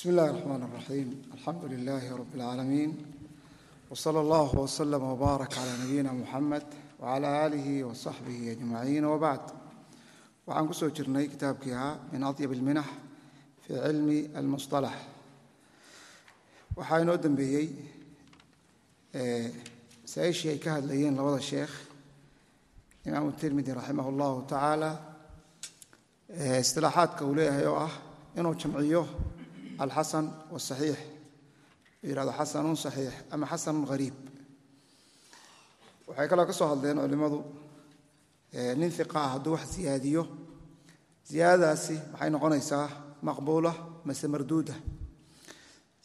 bismi illahi raxmaan raxiim alxamdu lilaahi rabi اlcaalamiin wsala allahu wslama wbaarak cala nabiyina muxamed wcala aalihi wasaxbihi ajmaciin wbacd waxaan ku soo jirnay kitaabkii ahaa min adyab alminax fii cilmi almusalax waxaa inoo dembeeyey masaa-ishii eh, ay ka hadlayeen labada sheekh imaamu tirmidi raximah llahu tacaala eh, istilaaxaadka alxasan wاsaxiix u yihahdo xasanun saxiix ama xasanun hariib waxay kaloo ka soo hadleen culimmadu nin iqa ah hadduu wax siyaadiyo ziyaadadaasi waxay noqonaysaa maqbuula mase marduuda.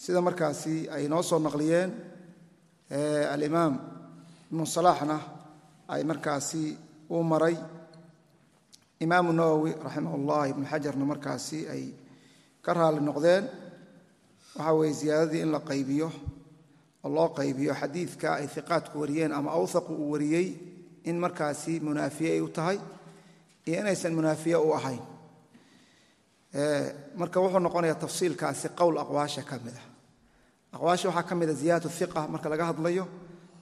Sida markaasi ay noo soo naqliyeen alimaam ibnu salaaxna ay markaasi uu maray. Imaamu nawowi raximah ullah ibnu xajarna markaasi ay ka raali noqdeen waxa weeye ziyaadadii in la qaybiyo oo loo qaybiyo xadiidka ay iqaadku wariyeen ama awhaqu uu wariyey in markaasi munaafiye ay u tahay iyo inaysan munaafiye u ahayn. Marka wuxuu noqonayaa tafsiilkaasi qowl aqwaasha ka mid ah. Aqwaasha waxaa ka mid a ziyaadatu iqa marka laga hadlayo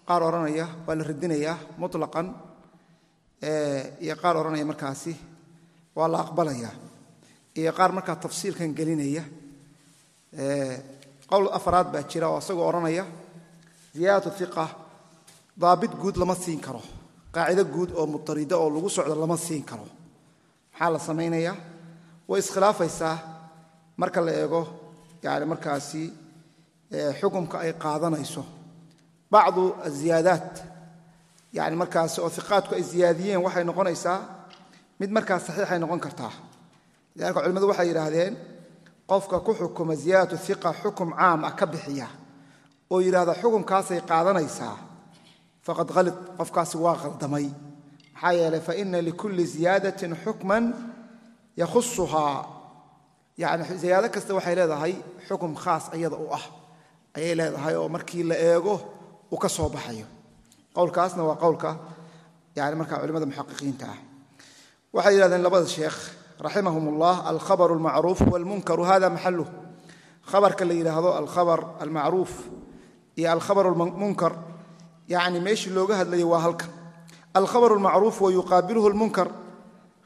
qaar odhanaya waa la radinayaa mutlaqan iyo qaar odhanaya markaasi waa la aqbalayaa iyo qaar markaa tafsiilkan gelinaya qowl afraad baa jira oo isagoo odhanaya ziyaadatu iqa daabit guud lama siin karo. Qaacido guud oo mutarida oo lagu socdo lama siin karo. Maxaa la samaynayaa? Way iskhilaafaysaa marka la eego yani markaasi xukumka ay qaadanayso. Bacdu aziyaadaat yani markaasi oo iqaadku ay ziyaadiyeen waxay noqonaysaa mid markaas saxiixay noqon kartaa. Lidalika culimmadu waxay yidhaahdeen qofka ku xukuma ziyaadatu iqa xukum caam ah ka bixiya oo yidhahda xukumkaasay qaadanaysaa faqad halid qofkaasi waa qaldamay maxaa yeelay faina likulli ziyaadatin xukman yakhusuhaa yani ziyaado kasta waxay leedahay xukum khaas iyada u ah. Ayay leedahay oo markii la eego uu ka soo baxayo. Qowlkaasna waa qowlka yani markaa culimada muxaqiqiinta ah. Waxay yidhahdeen labada sheekh raximahum ullah alkhabar almacruuf walmunkaru hada maxaluh khabarka la yidhaahdo alkhabar almacruuf iyo alkhabar almunkar yani meeshii looga hadlayo waa halkan. Alkhabar almacruuf wa yuqaabiluhu lmunkar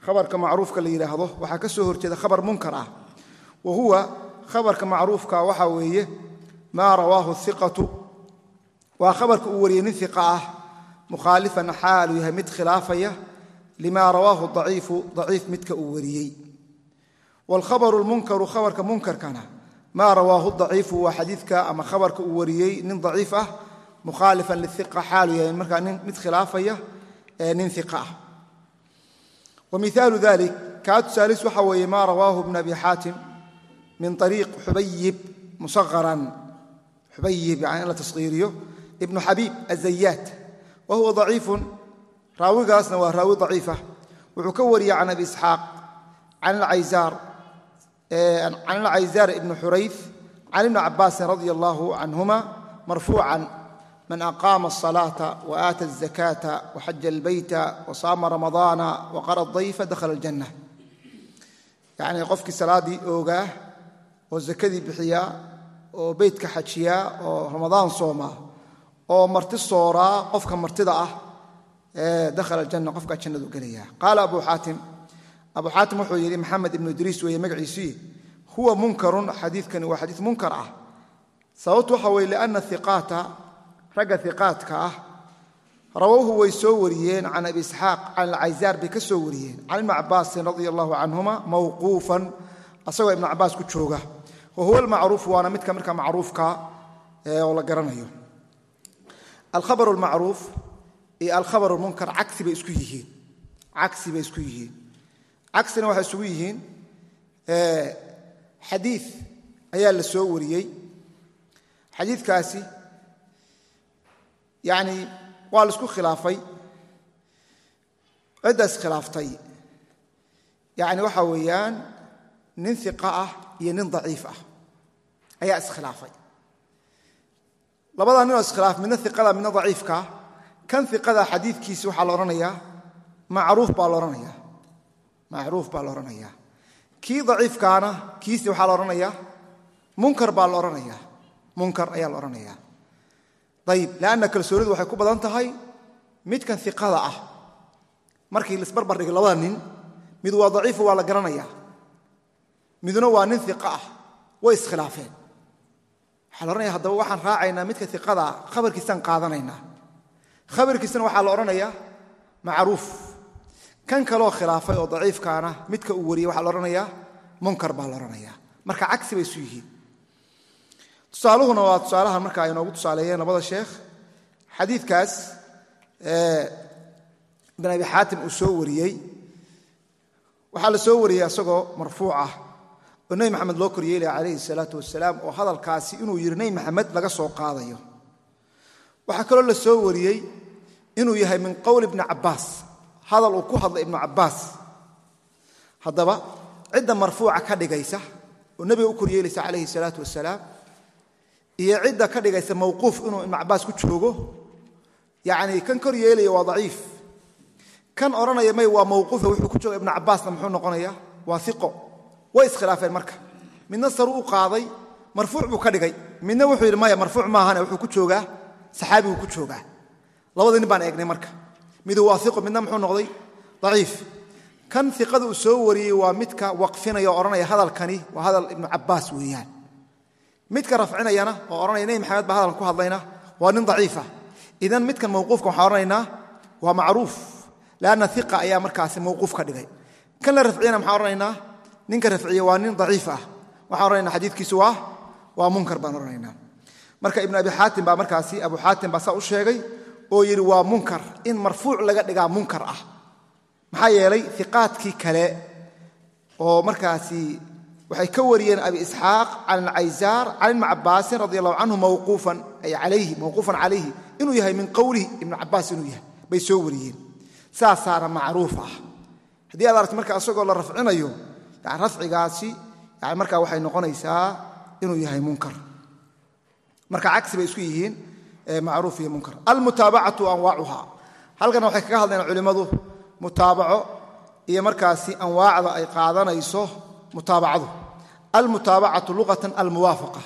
khabarka macruufka la yidhaahdo waxaa ka soo horjeeda khabar munkar ah. Wa huwa khabarka macruufka waxa weeye maa rawaahu iqatu waa khabarka uu wariyey nin iqa ah mukhaalifan xaaluu yahay mid khilaafaya lima rawaahu aciifu aciif midka uu wariyey. Wlkhabaru lmunkaru khabarka munkarkana maa rawaahu daciifu waa xadiidka ama khabarka uu wariyey nin daciif ah mukhaalifan liiqa xaalu yahay markaa mid khilaafaya nin iqa ah. Wamiaalu dalik kaa tusaalis waxa weeye maa rawaahu bn abi xaatim min ariiq xubayib musaharan xubayib yani in la tashiiriyo ibnu xabiib azayaat wa huwa raawigaasna waa raawi daciifa. Wuxuu ka wariyey can abi isxaaq can alcayzaar ibni xurayf can ibni cabaasin radia allahu canhuma marfuucan man aqaama asalaata wa aata azakaata waxaja albeyta wasaama ramadaana waqara dayfa dakhala aljanna yacnii qofkii salaaddii oogaa oo zakadii bixiyaa oo beytka xajiyaa oo ramadaan soomaa oo marti sooraa qofka martida ah dakhala aljanna qofkaa jannadu gelaya. Qaala abu xaatim abu xaatim wuxuu yidhi maxamed ibnu idriis weeye magaciisii huwa munkarun. Xadiidkani waa xadiid munkar ah. Sababtu waxa weye lianna iqaata ragga iqaadka ah rawowhu way soo wariyeen can abi isxaaq can alcayzaar bay ka soo wariyeen. Can ibni cabaasin radia allahu canhuma mawquufan asagoo ibnu cabaas ku jooga. Wa huwa almacruuf waana midka marka macruufka oo la garanayo. Alkhabar almacruuf iyo alkhabar almunkar cagsi bay isku yihiin. Cagsi bay isku yihiin. Cagsina waxay isugu yihiin xadiid ayaa la soo wariyey. Xadiidkaasi yacni waa la isku khilaafay. Cidda iskhilaaftay yacni waxaa weeyaan nin iqa ah iyo nin daciif ah ayaa iskhilaafay labadaa ninoo iskhilaaf midna iqada midna daciifkaa kan iqada xadiidkiisi waxaa la odhanayaa macruuf baa la odhanayaa macruuf baa la odhanayaa kii daciifkaana kiisi waxaa la odhanayaa munkar baa la odhanayaa munkar ayaa la odhanayaa ayib leanna kalsoonidu waxay ku badan tahay midkan iqada ah. Markii laisbarbardhigay labada nin mid waa daciifu waa la garanayaa. Midna waa nin iqa ah. Way iskhilaafeen waxaa la odhanaya haddaba waxaan raacaynaa midka iqada ah khabarkiisaan qaadanaynaa khabarkiisana waxaa la odhanayaa macruuf. Kan kaloo khilaafay oo daciifkaana midka uu wariyey waxaa la odhanayaa munkar baa la odhanayaa. Marka cagsi bay isu yihiin. Tusaaluhuna waa tusaalahan marka ay noogu tusaaleeyeen labada sheekh. Xadiidkaas ibn abi xaatim uu soo wariyey. Waxaa la soo wariyey isagoo marfuuc ah oo nebi maxamed loo koryeelaya calayhi salaatu wasalaam oo hadalkaasi inuu yidhi nebi maxamed laga soo qaadayo waxaa kaloo la soo wariyey inuu yahay min qowl ibni cabbaas. Hadal uu ku hadlay ibnu cabbaas. Haddaba cidda marfuuca ka dhigaysa oo nebiga u koryeelaysa calayhi salaatu wasalaam iyo cidda ka dhigaysa mawquuf inuu ibnu cabbaas ku joogo yacni kan kor yeelaya waa daciif. Kan odhanaya may waa mawquufe wuxuu ku jooga ibnu cabbaasna muxuu noqonaya waa iqo way iskhilaafeen marka. Midna saru u qaaday marfuuc buu ka dhigay. Midna wuxuu yidhi maya marfuuc maahane wuxuu ku joogaa saxaabiguu ku joogaa. Labada nin baan eegnay marka. Midu waa iqo midna muxuu noqday? Daciif. Kan iqada uu soo wariyey waa midka waqfinaya oo odhanaya hadalkani waa hadal ibnu cabbaas weeyaan. Midka rafcinayana oo odhanaya nebi maxamed baa hadalkan ku hadlayna. Waa nin daciifa idan midkan mawquufka waxaan odhanaynaa waa macruuf lanna iqa ayaa markaasi mawquuf ka dhigay. Kan la rafciyana maxaan odhanaynaa ninka rafciye waa nin daciif ah. Waxaan odhanayna xadiidkiisu waa waa munkar baan odhanaynaa marka ibnu abi xaatim baa markaasi abu xaatim baa saa u sheegay oo yidhi waa munkar in marfuuc laga dhigaa munkar ah. Maxaa yeelay iqaadkii kale oo markaasi waxay ka wariyeen abi isxaaq can alcaysaar can ibni cabaasin radi allahu canhu mawquufan ay alayhi mawquufan calayhi inuu yahay min qowlihi ibnu cabaas inuu yahay bay soo wariyeen. Saasaana macruuf ah. Haddii aad aragti marka asagoo la rafcinayo yani rafcigaasi yani markaa waxay noqonaysaa inuu yahay munkar marka cagsi bay isku yihiin macruuf iyo munkar. Almutaabacatu anwaacuha halkana waxay kaga hadleen culimmadu mutaabaco iyo markaasi anwaacda ay qaadanayso mutaabacadu. Almutaabacatu luqatan almuwaafaqa.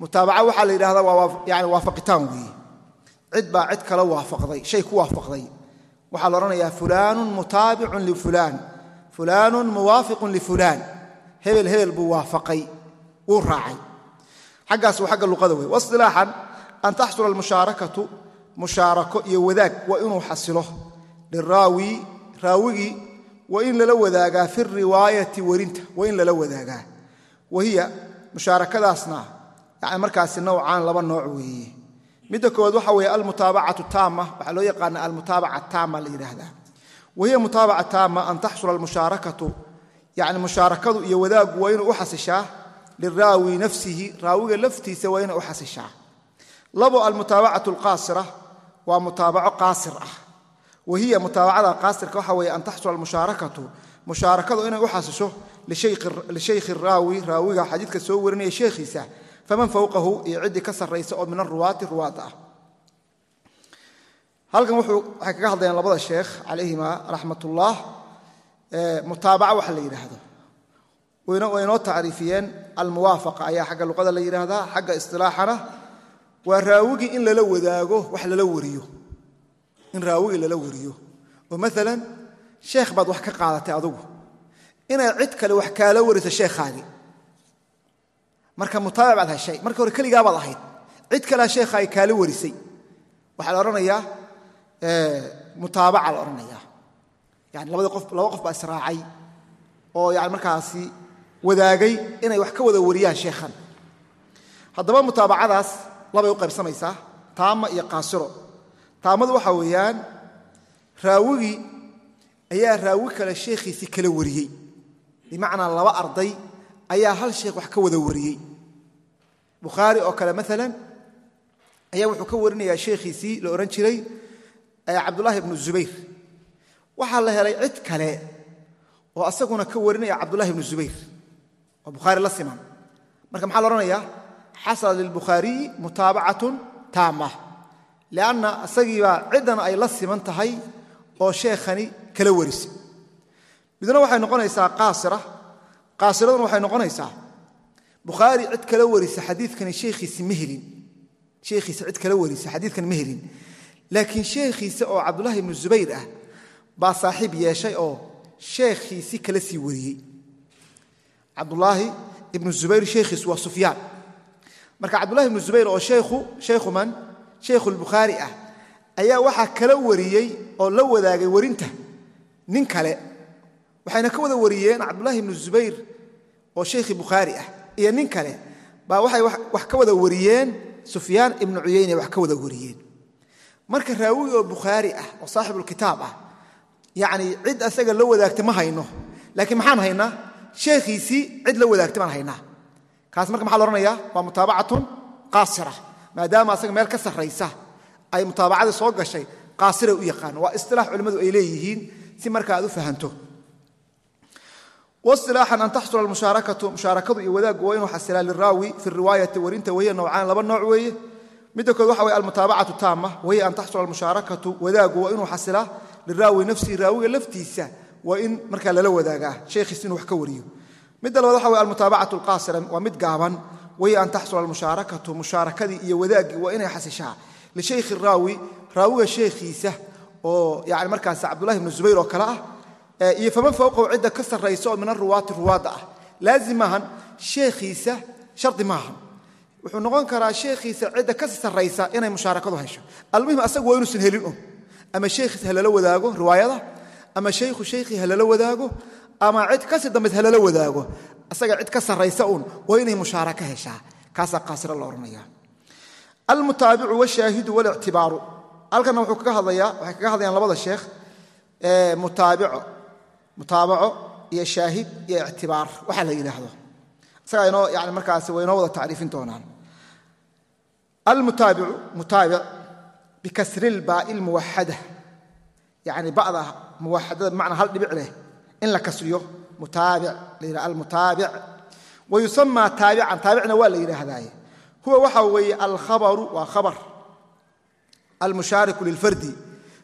Mutaabaca waxaa la yidhahdaa waa yani waafaqitaan weeye cid baa cid kala waafaqday shay ku waafaqday. Waxaa la odhanayaa fulaanun mutaabicun lifulaan fulaanun muwaafiqun lifulaan hebel hebel buu waafaqay wuu raacay xaggaas waa xagga luqada wey wasilaaxan an taxsula almushaarakatu mushaarako iyo wadaag waa inuu xasilo. Liraawi raawigii waa in lala wadaagaa fi riwaayati werinta waa in lala wadaagaa. Wahiya mushaarakadaasna yani markaasi nowcaan laba nooc weeye. Midda koowaad waxa weeye almutaabacatu taama waxaa loo yaqaana almutaabaca taama la yidhaahdaa. Wahiya mutaabaca taama an taxsula almushaarakatu yani mushaarakadu iyo wadaagu waa inuu u xasishaa liraawi nafsihi raawiga laftiisa waa inay u xasishaa. labo almutaabacatu alqaasira waa mutaabaco qaasir ah. wahiya mutaabacada qaasirka waxa weeye an taxsula almushaarakatu mushaarakadu inay u xasisho lishaykhi raawi raawiga xadiidka soo warinaya sheekhiisa. faman fowqahu iyo ciddii ka sarraysa oo min aruwaati ruwaadda ah. Halkan waxay kaga hadlayaan labada sheekh calayhima raxmat mutaabaca waxa la yidhaahdo way inoo tacriifiyeen. Almuwaafaqa ayaa xagga luqada la yidhaahdaa xagga istilaaxana. Waa raawigii in lala wadaago wax lala wariyo. In raawigii lala wariyo. Oo maalan sheekh baad wax ka qaadatay adugu. Inay cid kale wax kaala wariso sheekhaagii marka mutaabic baad heshay marka hore keligaabaad ahayd. Cid kalea sheekhaagi kaala warisay. Waxaa la odhanayaa mutaabaca la odhanayaa. Yani labada qof laba qof baa israacay. Oo yani markaasi wadaagay inay wax ka wada wariyaan sheekhan. Haddaba mutaabacadaas labay u qaybsamaysaa taama iyo qaasiro. Taamadu waxaa weeyaan raawigii ayaa raawi kale sheekhiisii kala wariyey. Bimacnaa laba arday ayaa hal sheekh wax ka wada wariyey. Bukhaari oo kale maalan ayaa wuxuu ka warinayaa sheekhiisii la odhan jiray cabdullaahi ibnu zubayr. Waxaa la helay cid kale oo asaguna ka warinaya cabdullahi ibnu zubayr oo bukhaari la siman. Marka maxaa la odhanayaa xasala lilbukhaariyi mutaabacatun taama lianna isagiibaa ciddan ay la siman tahay oo sheekhani kala warisay midna waxay noqonaysaa qaasira. Qaasiraduna waxay noqonaysaa bukhaari cid kala warisa xadiikani sheekhiisi ma helin. Sheekhiisa cid kala warisa xadiidkan ma helin. Laakiin sheekhiisa oo cabdullaahi ibnu zubayr ah baa saaxiib yeeshay oo sheekhiisi kala sii wariyey cabdulaahi ibnu zubayr sheekhiisu waa sufyaan marka cabdullahi ibnu zubayr oo sheekhu sheekhu man sheekhu lbukhaari ah ayaa waxaa kala wariyey oo la wadaagay warinta. Nin kale waxayna ka wada wariyeen cabdullaahi ibnu zubayr oo sheekhii bukhaari ah. Iyo nin kale baa waxay wax ka wada wariyeen sufyaan ibnu cuyeyne wax ka wada wariyeen. Marka raawi oo bukhaari ah oo saaxibulkitaab ah yacni cid asaga la wadaagta ma hayno. Laakiin maxaan haynaa sheekhiisii cid la wadaagta baan haynaa. Kaas marka maxaa la ohanayaa waa mutaabacatun qaasira. Maadaama asaga meel ka sarraysa ay mutaabacadii soo gashay qaasiray u yaqaan. Waa isilaax culimmadu ay leeyihiin si marka aad u fahanto. Wasilaaxan an taxsula mushaarakatu mushaarakadu iyo wadaaggu waa inuu xasilaa liraawi fi riwaayati warinta wahiya nowcaan laba nooc weeye. Midda kood waxa weye almutaabacatu taama wahiya an taxsula almushaarakatu wadaaggu waa inuu xasilaa liraawi nafsihi raawiga laftiisa waa in markaa lala wadaagaa sheekhiis inuu wax ka wariyo. Midda labaad waxa weye almutaabacatu alqaasira waa mid gaaban wahiya an taxsula almushaarakatu mushaarakadii iyo wadaaggii waa inay xasishaa. Lishaykhi raawi raawiga sheekhiisa oo yani markaas cabdullahi ibnu zubayr oo kale ah iyo faman fowqahu cidda ka sarraysa oo min aruwaati ruwaadda ah laazim maahan sheekhiisa shardi maahan. Wuxuu noqon karaa sheekhiisa cidda ka sarraysa inay mushaarakadu hesho almuhim asagu waa inuusan helin un ama wadaago riwaayada ama shaykhu shaykhii ha lala wadaago ama cid kasi dambays ha lala wadaago asaga cid ka sarraysa un waa inay mushaaraka heshaa. Kaasaa qaasiro la odhanaya almutaabicu washaahidu walictibaaru halkanna wuxuu kaga hadlayaa waxay kaga hadlayaan labada sheekh mutaabico mutaabaco iyo shaahid iyo ictibaar. Waxaa la yidhaahdo. Isagaa inoo yani markaasi way wada tacriifin doonaan. Almutaabicu mutaabic bikasri lbaa'i lmuwaxada yani ba'da muwaxadada bimacnaa hal dhibic leh in la kasriyo mutaabic la yidhaha almutaabic wa yusamaa taabican taabicna waa la yidhaahdaaye. Huwa waxa weeye alkhabaru waa khabar. Almushaariku lilfardi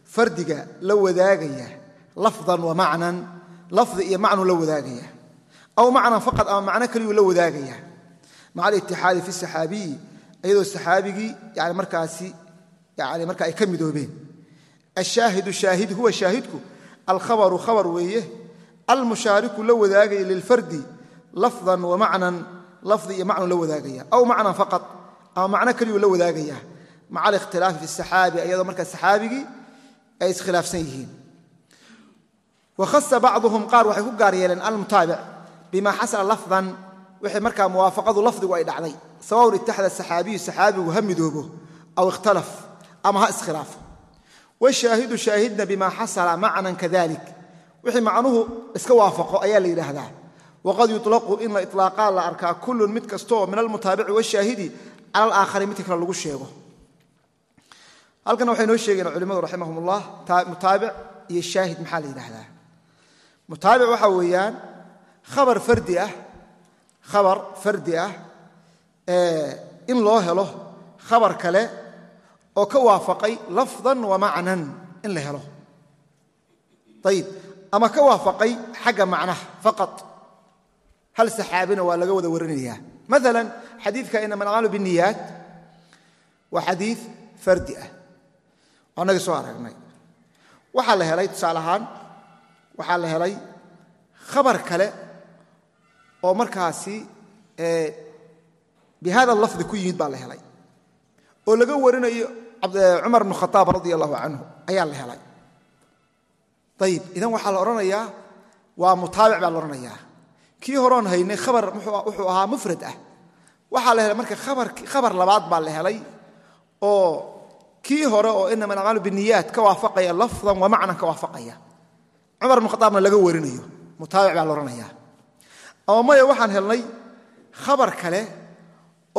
fardiga la wadaagaya lafdan wa macnan lafdi iyo macnuu la wadaagaya. Aw macnan faqad ama macno kaliyuu la wadaagaya. Maca alitixaadi fi saxaabiyi iyadoo saxaabigii yani markaasi yani marka ay ka midoobeen. Ashaahidu shaahid huwa shaahidku alkhabaru khabar weeye almushaariku la wadaagaya lilfardi lafdan wa macnan lafdi iyo macnuu la wadaagaya. Aw macnan faqad ama macno kaliyuu la wadaagaya. Maca alikhtilaafi fi saxaabi iyadoo marka saxaabigii ay iskhilaafsan yihiin. Wakhasa bacduhum qaar waxay ku gaar yeeleen almutaabic bima xasala lafdan wixii markaa muwaafaqadu lafdigu ay dhacday. Sawaun itaxda saxaabiyu saxaabigu ha midoobo aw ikhtalaf ama ha iskhilaafo washaahidu shaahidna bima xasala macnan kadalik. Wixii macnuhu iska waafaqo ayaa la yidhaahdaa. Waqad yuطlaqu in la iطlaaqaa la arkaa kullun mid kastaoo min almutaabici washaahidi cala midka kale lagu sheego. Halkan waxay noo sheegeen culimmadu raximahum mutaabic iyo shaahid maxaa la yidhaahdaa? Mutaabic waxaa weeyaan khabar fardi ah khabar fardi ah in loo helo khabar kale oo ka waafaqay lafdan wa macnan in la helo. Ayib ama ka waafaqay xagga macnaha faqad hal saxaabina waa laga wada warinayaa maala xadiidka inama alacmaalu biniyaat waa xadiid fardi ah annagii soo aragnay. Waxaa la helay tusaale ahaan waxaa la helay khabar kale oo markaasi bi lafdi ku yimid baa la helay. Oo laga warinayo cumar bnu khaaab radia allahu canhu ayaa la helay. Ayib idan waxaa la odhanayaa waa mutaabic baa la odhanayaa kii horoon haynay khabar wuxuu ahaa mufrad ah. Waxaa la helay marka khabar labaad baa la helay oo kii hore oo inama alacmaalu biniyaat ka waafaqaya lafdan wa macnan ka waafaqaya. Cumar bnu khaaabna laga warinayo mutaabic baa la odhanayaa ama maya waxaan helnay khabar kale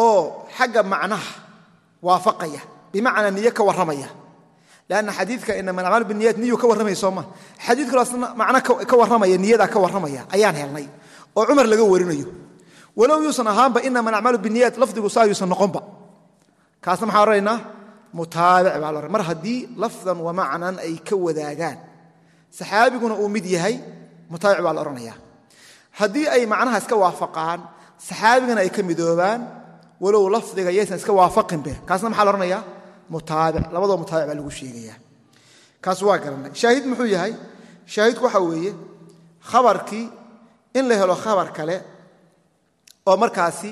oo xagga macnaha waafaqaya bimacnaa niyo ka warramaya. Lanna xadiidka inama alacmaalu biniyat niyu ka warramaya sooma xadiid kaloo asna macno ka warramaya niyadaa ka warramaya ayaan helnay oo cumar laga warinayo. Walow yuusan ahaanba inama alacmaalu biniyat lafdigu saa yuusan noqonba. Kaasna maxaan odhanaynaa mutaabic baa la mar haddii lafdan wa macnan ay ka wadaagaan saxaabiguna uu mid yahay mutaabic baa la odhanaya haddii ay macnaha iska waafaqaan saxaabigana ay ka midoobaan walow lafdiga yaysan iska waafaqinbe maxaa labadoo mutaabic baa lagu sheegaya kaas waa garanay. Shaahid muxuu yahay? Shaahidku waxa weeye khabarkii in la helo khabar kale oo markaasi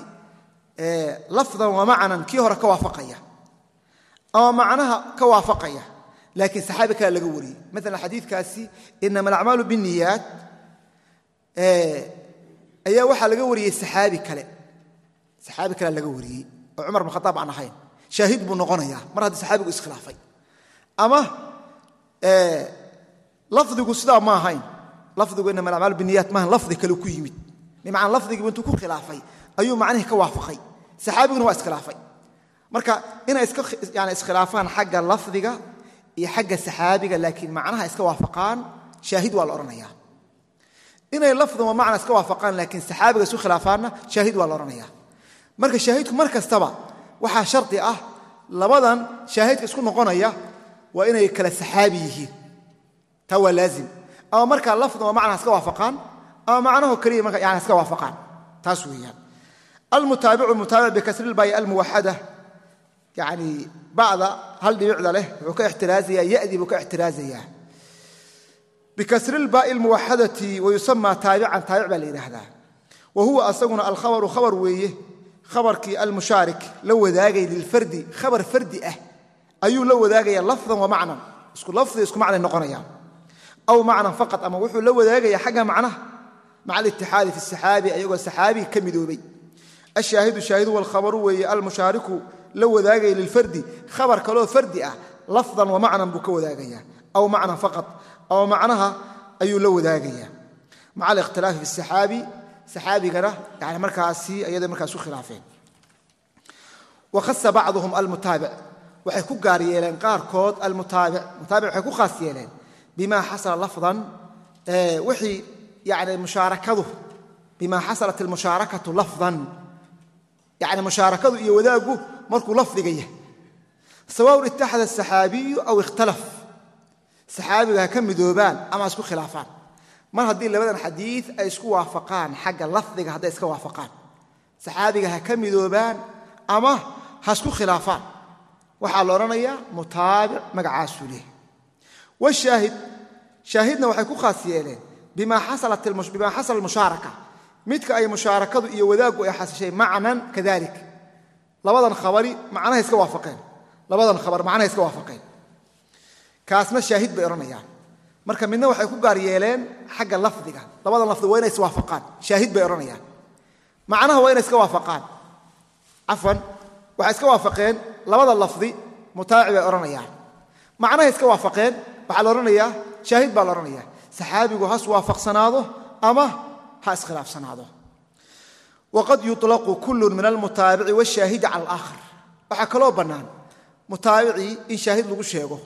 lafdan wa macnan kii hore ka waafaqaya. Ama macnaha ka waafaqaya. Laakiin saxaabi kale laga wariyey. Maala xadiikaasi inama alacmaalu biniyaat ayaa waxaa laga wariyey saxaabi kale. Saxaabi kale laga wariyey. Oo cumar bin khataab aan ahayn shaahid buu noqonayaa. Mar haddii saxaabigu iskhilaafay. Ama lafdigu sidaa ma ahayn. Lafdigu inama alacmaalu biniyaat maahan lafdi kale ku yimid. Bimacnaa lafdigiibu intuu ku khilaafay ayuu macnihii ka waafaqay. Saxaabiguna waa iskhilaafay. Marka inay yani iskhilaafaan xagga lafdiga iyo xagga saxaabiga laakiin macnaha iska waafaqaan shaahid waa la odhanaya inay lafdan wa macna iska waafaqaan laakiin saxaabiga isu khilaafaanna shaahid waa la odhanaya marka shaahidku mar kastaba waxaa shardi ah labadan shaahidka isku noqonaya waa inay kala saxaabi yihiin. Taa waa laazim. Ama markaa lafdan wa macna iska waafaqaan ama macnaho keliya marka yani iska waafaqaan. Taas weeyaan. Almutaabicu mutaabic bikasri lbayi almuwaxada. Yani bacda hal dhibicda leh wuxuu ka ixtiraazaya yadii buu ka ixtiraazayaa. Bikasri lbaai lmuwaxadati wayusama taabican taabic baa la yidhaahdaa. Wa huwa asaguna alkhabaru khabar weeye khabarkii almushaarik la wadaagay lilfardi khabar fardi ah ayuu la wadaagaya lafdan wa macnan. Isku macnay noqonayaan. Aw macnan faqad ama wuxuu la wadaagaya xagga macnaha. Maca alitixaadi fi saxaabi ayagoo saxaabi ka midoobay. Ashaahidu shaahidu walkhabaru weeye almushaariku la wadaagaya lilfardi khabar kaloo fardi ah lafdan wa macnan buu ka wadaagaya aw macnan faqad aw macnaha ayuu la wadaagaya maca alikhtilaafi fi saxaabi saxaabigana yani markaasi ayada markaas u khilaafeen. Wakhasa bacduhum almutaabic. Waxay ku gaar yeeleen qaarkood almutaabic. Mutaabic waxay ku khaas yeeleen bima xasala lafdan wixii yani mushaarakadu bima xasalat almushaarakatu lafdan. Yani mushaarakadu iyo wadaaggu markuu lafdiga yahay. Sawaun itaxada asaxaabiyu aw ikhtalaf. Saxaabiga ha ka midoobaan ama isku khilaafaan mar haddii labadan xadiid ay isku waafaqaan xagga lafdiga hadday iska waafaqaan saxaabiga ha ka midoobaan ama ha isku khilaafaan. Waxaa la odhanayaa mutaabic magacaasuu leh. Wshaahid shaahidna waxay ku khaas yeeleen bima xasala mushaaraka. Midka ay mushaarakadu iyo wadaaggu ay xasishay macnan kadalik. Labadan khabari macnahay iska waafaqeen. Labadan khabar macnahay iska waafaqeen. Kaasna shaahid bay odhanayaan marka midna waxay ku gaar yeeleen xagga lafdiga. Labadan lafdi waa inay iswaafaqaan shaahid bay odhanayaan. Macnaha waa inay iska waafaqaan. Cafwan waxay iska waafaqeen labada lafdi mutaabic bay odhanayaan. Macnahay iska waafaqeen waxaa la odhanayaa shaahid baa la odhanaya saxaabigu has waafaqsanaado ama ha iskhilaafsanaado waqad yuطlaqu kullu min almutaabici wاshaahidi cala alaakhar. Waxaa kaloo bannaan. Mutaabicii in shaahid lagu sheego.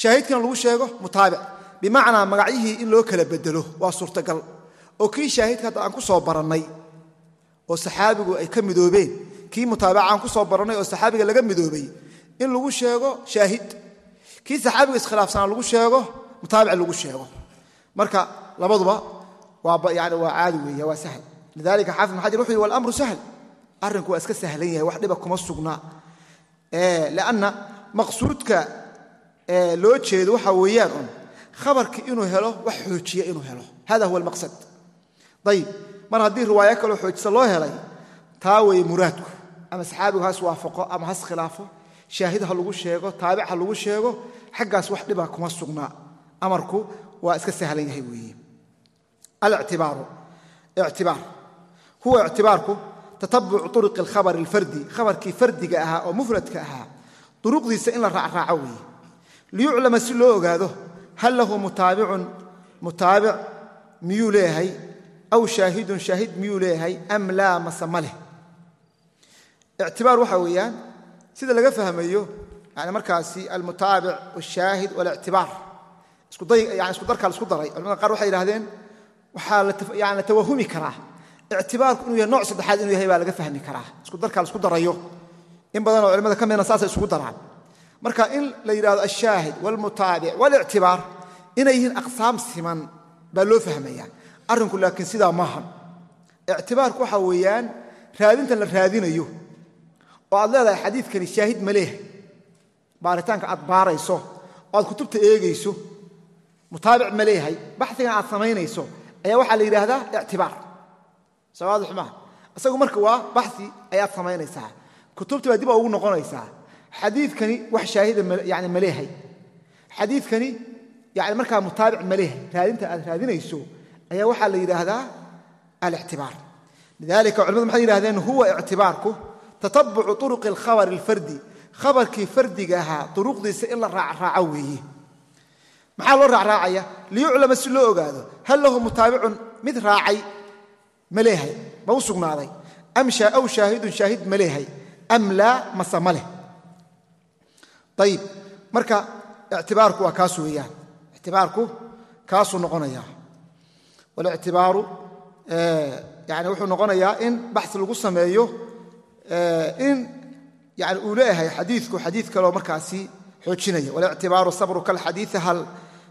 Shaahidkana lagu sheego mutaabic bimacnaa magacyihii in loo kala bedelo waa suurtagal oo kii shaahidka hadda aan ku soo barannay oo saxaabigu ay ka midoobeen kii mutaabica aan ku soo barannay oo saxaabiga laga midoobay in lagu sheego shaahid. Kii saxaabiga iskhilaafsanaa lagu sheego mutaabic lagu sheego. Marka labaduba yani waa caadi weeya waa sahl. Lidalika xaafid ibn wuxuu yihi walamru sahl. Arrinku waa iska sahlan yahay wax dhiba kuma sugna. Lanna maqsuudka loo jeedo waxa weeyaan un khabarki inuu helo wax xoojiya inuu helo. Hada huwa almaqsad. Ayib mar haddii riwaayo kaloo xoojisa loo helay taa weeye muraadku. Ama saxaabigu has waafaqo ama has khilaafo. Shaahid ha lagu sheego taabic ha lagu sheego xaggaas wax dhiba kuma sugnaa. Amarku waa iska sahlan yahay weeye. Ictibaar. Huwa ictibaarku tatabucu uruqi alkhabari alfardi. Khabarkii fardiga ahaa oo mufradka ahaa duruqdiisa in la raacraaco weeye. Liyuclama si loo ogaado hal lahu mutaabicun mutaabic miyuu leeyahay aw shaahidun shaahid miyuu leeyahay am laa mase ma leh ictibaar waxaa weeyaan sida laga fahmayo yani markaasi almutaabic wاshaahid walictibaar yani isku darkaa la isku daray culamada qaar waxay yidhahdeen waxaa yani la tawahumi karaa ictibaarku inuu yahay nooc saddexaad inuu yahay baa laga fahmi karaa isku darkaa la isku darayo in badanoo daraan marka in la yidhahdo alshaahid wاlmutaabic wاlictibaar inay yihiin aqsaam siman baa loo fahmaya arrinku laakiin sidaa maaha ictibaarku waxa weeyaan raadintan la raadinayo oo aad leedahay xadiidkani shaahid ma leehay baaritaanka aad baarayso oo aad kutubta eegayso mutaabic ma leeyahay. Baxigan aad samaynayso ayaa waxaa la yidhaahdaa ictibaar sawaadix maaha isagu marka waa baxi ayaad samaynaysaa kutubta baa dib ugu noqonaysaa xadiidkani wax shaahida yani ma leehay. Xadiidkani yani markaa mutaabic ma leehay. Raadinta aad raadinayso ayaa waxaa la yidhaahdaa alictibaar. Lidalika culimadu maxay yidhahdeen huwa ictibaarku tatabucu turuqi alkhabari alfardi. Khabarkii fardiga ahaa duruqdiisa in la raacraaco weeye maxaa loo raacraacaya? Liyuclama si loo ogaado hal lahu mutaabicun? Mid raacay ma leehay. Ma u sugnaaday. Aw shaahidun shaahid ma leehay. Am laa mase ma leh ayib marka ictibaarku waa kaas weeyaan. Ictibaarku kaasuu noqonayaa walictibaaru yani wuxuu noqonayaa in baxi lagu sameeyo in yani uu leeyahay xadiidku xadiid kaleo markaasi xoojinaya. Walictibaaru sabru kalxadiii hal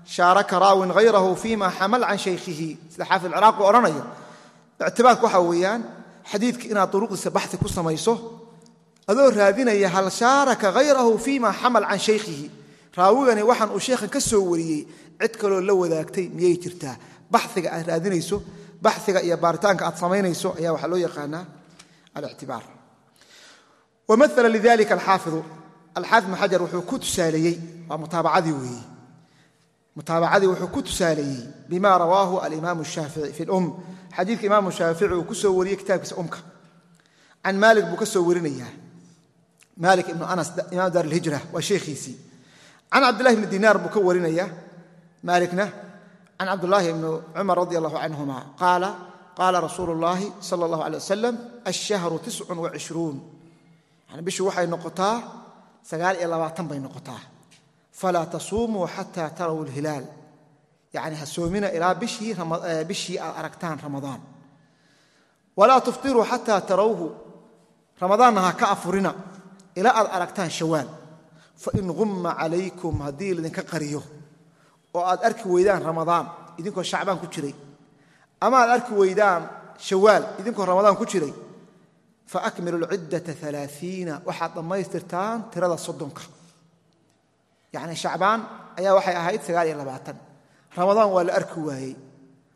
shaaraka raawin hayrahu fima xamal can shaykhihi. Sida xaafid ciraaq uu odhanayo. Ictibaarku waxa weeyaan xadiidka inaad duruqdiisa baxi ku samayso adoo raadinaya hal shaaraka hayrahu fima xamal can shaykhihi. Raawigani waxaan uu sheekhan ka soo wariyey cid kaloo la wadaagtay miyay jirtaa? Baxiga aad raadinayso baxiga iyo baaritaanka aad samaynayso ayaa waxaa loo yaqaanaa alictibaar. Wamaala lidalika alxaafidu. Alxaafid xajar wuxuu ku tusaaleeyey waa mutaabacadii weeye mutaabacadii wuxuu ku tusaaleeyey bima rawaahu alimaam shaafici fi lum xadiidka imaamu shaafici uu ku soo wariyey kitaabkiisa umka can maalik buu ka soo warinayaa maalik ibnu anas imaam daar alhijra waa sheekhiisii can cabdillahi bni dinaar buu ka warinayaa maalikna can cabdulaahi bni cumar radi allahu canhuma qaala qaala rasuulu اllahi sala اllahu alay wasalam alshahru tiscun wacishruun yani bishu waxay noqotaa sagaal iyo labaatan bay noqotaa. Falaa tasuumuu xataa taraw alhilaal. Yani ha soomina ilaa bishii aad aragtaan ramadaan. Walaa tuftiruu xataa tarawhu. Ramadaanna ha ka afurina ilaa aad aragtaan shawaal fain humma calaykum haddii laydinka qariyo oo aad arki weydaan ramadaan idinkoo shacbaan ku jiray ama aad arki weydaan shawaal idinkoo ramadaan ku jiray faakmilu lciddata alaaiina waxaad dhammaystirtaan tirada soddonka. Yacni shacbaan ayaa waxay ahayd sagaal iyo labaatan. Ramadaan waa la arki waayey.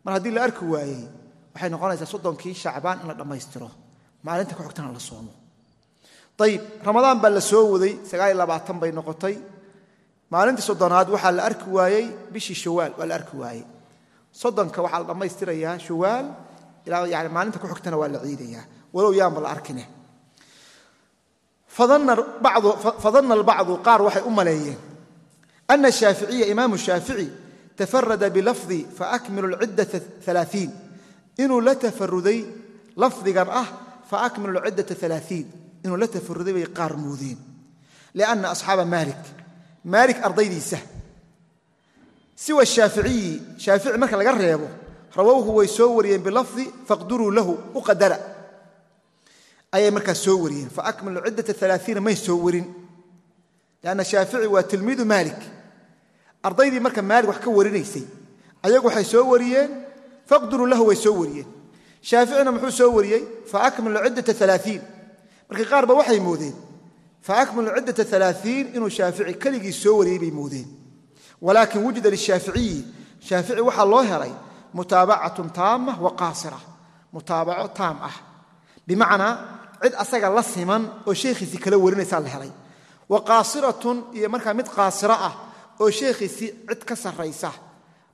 Mar haddii la arki waayey waxay noqonaysaa soddonkii shacbaan in la dhammaystiro. Maalinta ku xigtana la soomo ayib ramadaan baa la soo waday labaatan bay noqotay. Maalintii soddonaad waxaa la arki waayey bishii shawaal waa la arki waayey. Soddonka waxaa la dhammaystirayaa shawaal ilaa yani maalinta ku xigtana waa la ciidayaa. Walow yaanba la arkine. Fadanna albacdu qaar waxay u maleeyeen. Ana shaaficiya imaamu shaafici tafarada bilafdi faakmilu lciddata alaaiin inuu la tafaruday lafdigan ah faakmilu lciddata alaaiin inuu la tafaruday bay qaar moodeen lianna asxaaba maalik maalik ardaydiisa siwa shaaficiyi shaafici marka laga reebo rawowhu way soo wariyeen bilafdi faqduruu lahu u qadara ayay markaas soo wariyeen faakmilu ciddata alaaiina may soo warin lianna shaafici waa tilmiidu maalik ardaydii marka maalik wax ka warinaysay ayagu waxay soo wariyeen faqduruu lahu way soo wariyeen shaaficina muxuu soo wariyey faakmilu ciddata alaaiin marka qaar ba waxay moodeen faakmilu ciddata alaaiin inuu shaafici keligii soo wariyey bay moodeen walaakin wujida lishaaficiyi shaafici waxaa loo helay mutaabacatun taama wa qaasira mutaabaco taam ah. Bimacnaa cid asaga la siman oo sheekhiisii kala warinaysaa la helay. Wa qaasiratun iyo markaa mid qaasiro ah oo sheekhiisii cid ka sarraysa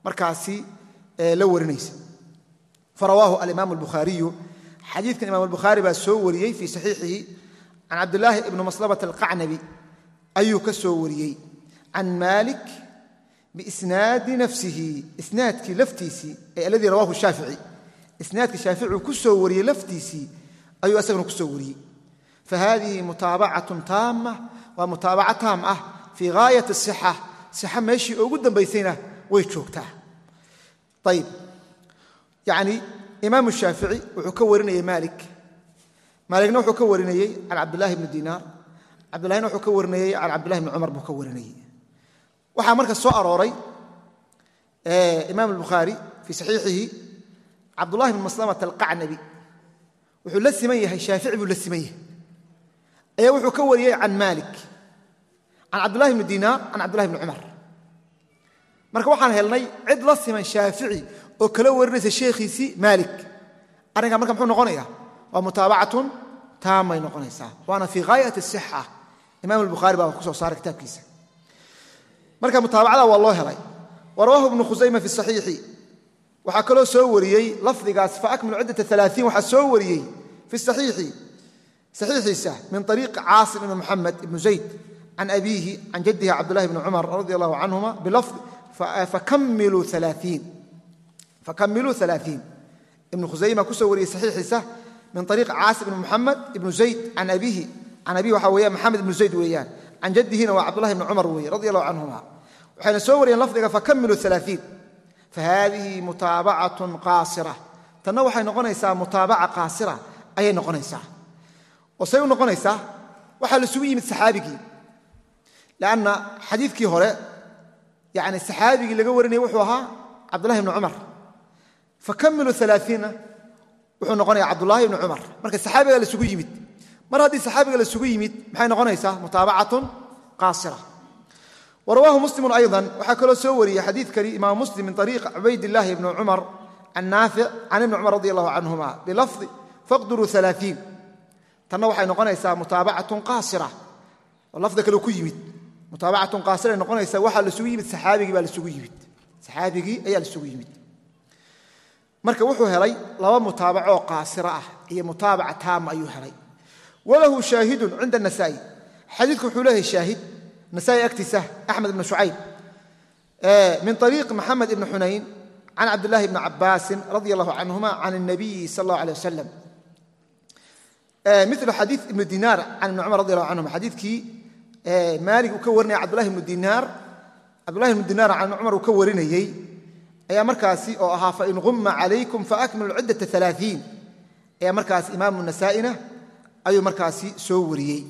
markaasi la warinaysa farawaahu alimaam albukhaariyu xadiidkan imam albukhaari baa soo wariyey fii saxiixihi can cabdilaahi ibni maslabata alqacnabi ayuu ka soo wariyey. Can maalik biisnaadi nafsihi isnaadkii laftiisii ee aladii rawaahu shaafici. Isnaadkii shaafici uu ku soo wariyey laftiisii ayuu isaguna ku soo wariyey. Fahadihi mutaabacatun taama waa mutaabaca taam ah fii gaayat asixa sixa meeshii ugu dambaysayna way joogtaa. Ayib yacni imaamu shaafici wuxuu ka warinayey maalik. Maalikna wuxuu ka warinayey can cabdillahi bni dinaar cabdillahina wuxuu ka warinayey can cabdillahi bni cumar buu ka warinayey waxaa marka soo arooray imaam albukhaari fii saxiixihi cabdullahi bn maslamata alqacnabi. Wuxuu la siman yahay shaafici buu la siman yahay. Ayaa wuxuu ka wariyey can maalik. Can cabdullahi bni dinaar can cabdullahi bni cumar. Marka waxaan helnay cid la siman shaafici oo kala warinaysa sheekhiisii maalik. Arrinkaa marka muxuu noqonaya waa mutaabacatun taamay noqonaysaa. Waana fii haayat sixa imam albukhaari baa ku soo saaray kitaabkiisa. Marka mutaabacada waa loo helay. Warawaahu ibnu khusayma fi saxiixi. Waxaa kaloo soo wariyey lafdigaas faakmilu ciddata alaaiin waxaa soo wariyey fi saxiixi. Saxiixiisa min ariiqi caasim ibn muxamed ibnu zayd can abiihi can jaddihi cabdullahi bni cumar radi allahu canhuma bilafdi fakamiluu alaaiin ibnu khusayma ku soo wariyey saxiixiisa min ariiqi caasim ibn muxamed ibnu zayd can abiihi can abihi waxaa weeyaan maxamed ibnu zayd weeyaan can jaddihina waa cabdullahi ibni cumar weeye radi allahu canhuma waxayna soo wariyeen lafdiga fakamiluu alaaiin fahadihi mutaabacatun qaasira tanna waxay noqonaysaa mutaabaca qaasira ayay noqonaysaa oo say u noqonaysaa waxaa laisugu yimid saxaabigii lanna xadiidkii hore yani saxaabigii laga warinayay wuxuu ahaa cabdullahi fakamilu alaaiinna wuxuu noqonaya cabdullaahi ibni cumar marka saxaabiga laisugu yimid mar haddii saxaabiga laisugu yimid maxay noqonaysaa mutaabacatun qaasira warawaahu muslimu ayضa waxaa kaloo soo wariyey xadiidkani imaam muslim min ariiq cubaydillaahi ibni cumar can naafic can ibni cumar radi allahu canhuma bilafdi faqduruu alaaiin tanna waxay noqonaysaa mutaabacatun qaasira oo lafda kale ku yimid mutaabacatun qaasiray noqonaysaa waxaa lasugu yimid saxaabigii baa lasugu yimid saxaabigii ayaa lasugu yimid marka wuxuu helay laba mutaabacoo qaasira ah iyo mutaabaca taama ayuu helay. Walahu shaahidun cinda nasaai xadiiku wuxuu leeyahay shaahid. Nasaai agtiisa axmed ibn shucayb. Min ariiq maxamed ibn xunayn can cabdilaahi ibni cabaasin radi allahu canhuma can اnabiyi sal allah aleh wasalam mil xadii ibnu dinaar can ibn cumar radi allahu canhuma xadiikii maalik uu ka warinaya cabdulahi ibnu dinaar. Cabdulahi ibnu dinaar can ibn cumar uu ka warinayey ayaa markaasi oo ahaa fain humma calaykum faakmilu ciddata alaaiin ayaa markaas imaamu nasaa'ina ayuu markaasi soo wariyey.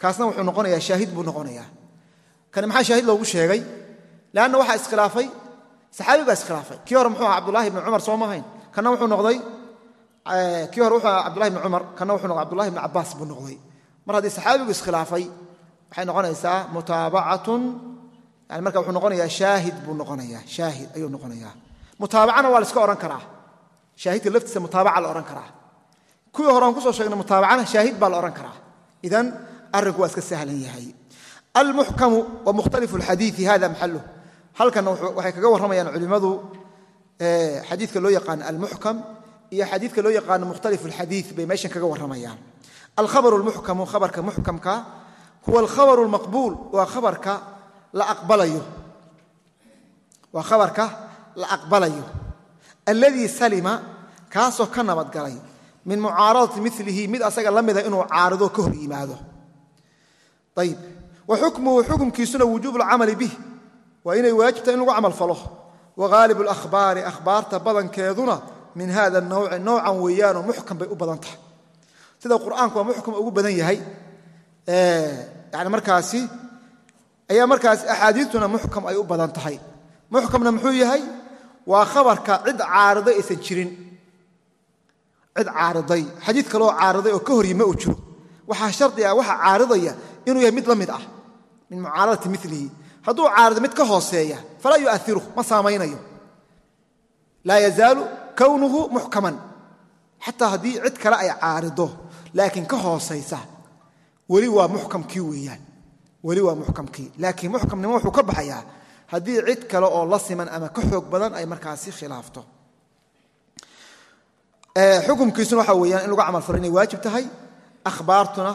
Kaasna wuxuu noqonayaa shaahid buu noqonayaa. Kani maxaa shaahid loogu sheegay? Leanna waxaa iskhilaafay saxaabi baa iskhilaafay. Kii hore muxuu aha cabdullahi ibni cumar soo maahayn kana wuxuu noqday kii hore wuxuu aha cabdullahi ibni cumar kana wuxuu noqday abdullahi ibni cabbaas buu noqday. Mar haddii saxaabigu iskhilaafay waxay noqonaysaa mutaabacatun yani marka wuxuu noqonayaa shaahid buu noqonayaa shaahid ayuu noqonayaa. Mutaabacana waa la iska odhan karaa. Shaahidka laftiisa mutaabaca la odhan karaa. Kuwii hore aan ku soo sheegnay mutaabacana shaahid baa la odhan karaa. Idan arrinku waa iska sahlan yahay. Almuxkamu wa mukhtalifu alxadiidi hada maxaluh halkanna waxay kaga warramayaan culimmadu xadiidka loo yaqaano almuxkam iyo xadiidka loo yaqaano mukhtalifu alxadiid bay meeshan kaga warramayaan. Alkhabaru almuxkamu khabarka muxkamka huwa alkhabaru almaqbuul waa khabarka la aqbalayo. Waa khabarka la aqbalayo. Alladii salima kaasoo ka nabadgalay min mucaaradati milihi mid asaga la mida inuu caarido ka hor yimaado. Ayib wa xukmuhu xukumkiisuna wujuubu alcamali bih. Waa inay waajibtahay in lagu camal falo. Wa haalib alahbaari akhbaarta badankeeduna min hada nawci noocan weeyaanoo muxkam bay u badan tahay. Sida qur'aanku waa muxkam ugu badan yahay yani markaasi ayaa markaas axaadiistuna muxkam ay u badan tahay. Muxkamna muxuu yahay waa khabarka cid caariday aysan jirin. Cid caariday. Xadiid kaloo caariday oo ka horyi ma uu jiro. Waxaa shardi ah waxa caaridaya inuu yahay mid la mid ah. Min mucaaradati milihi hadduu caarido mid ka hooseeya falaa yuairu ma saamaynayo laa yazaalu kownuhu muxkaman. Xataa haddii cid kale ay caarido laakiin ka hoosaysa weli waa muxkamkii weeyaan weli waa muxkamkii. Laakiin muxkamnimo wuxuu ka baxayaa haddii cid kale oo la siman ama ka xoog badan ay markaasi khilaafto. Xukumkiisuna waxa weeyaan in lagu camal falo inay waajib tahay akhbaartuna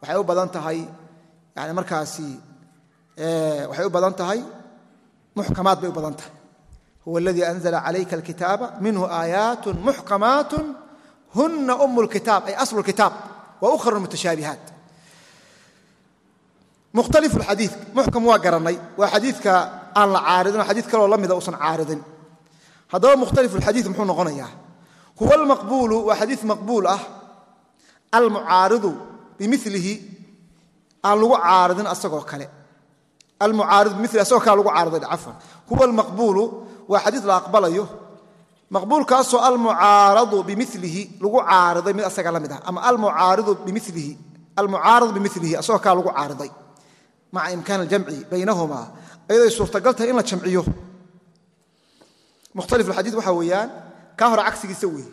waxay u badan tahay yani markaasi waxay u badan tahay muxkamaad bay u badan tahay. Huwa aladii anzla calayka alkitaaba minhu aayaat muxkamaat huna um lkitaab ay aslu lkitaab wa ukhra mutashaabihaat mukhtalifu lxadii muxkam waa garannay waa xadiidka aan la caaridin xadiid kaloo la mida uusan caaridin haddaba mukhtalifu lxadii muxuu noqonayaa huwa almaqbuulu waa xadiid maqbuul ah almucaaridu bimilihi aan lagu caaridin asagoo kale almucaaridu bimili asagoo kale lagu caariday cafwan huwa almaqbuulu waa xadiid la aqbalayo maqbuulkaasoo almucaaradu bimilihi lagu caariday mid asaga la mid ah ama almucaaridu bimilihi asagoo kaa lagu caariday maca imkaan aljamci baynahumaa ayaday suurtagal tahay in la jamciyo. Mukhtalif alxadiid waxaa weeyaan kaa hore cagsigiisa weeye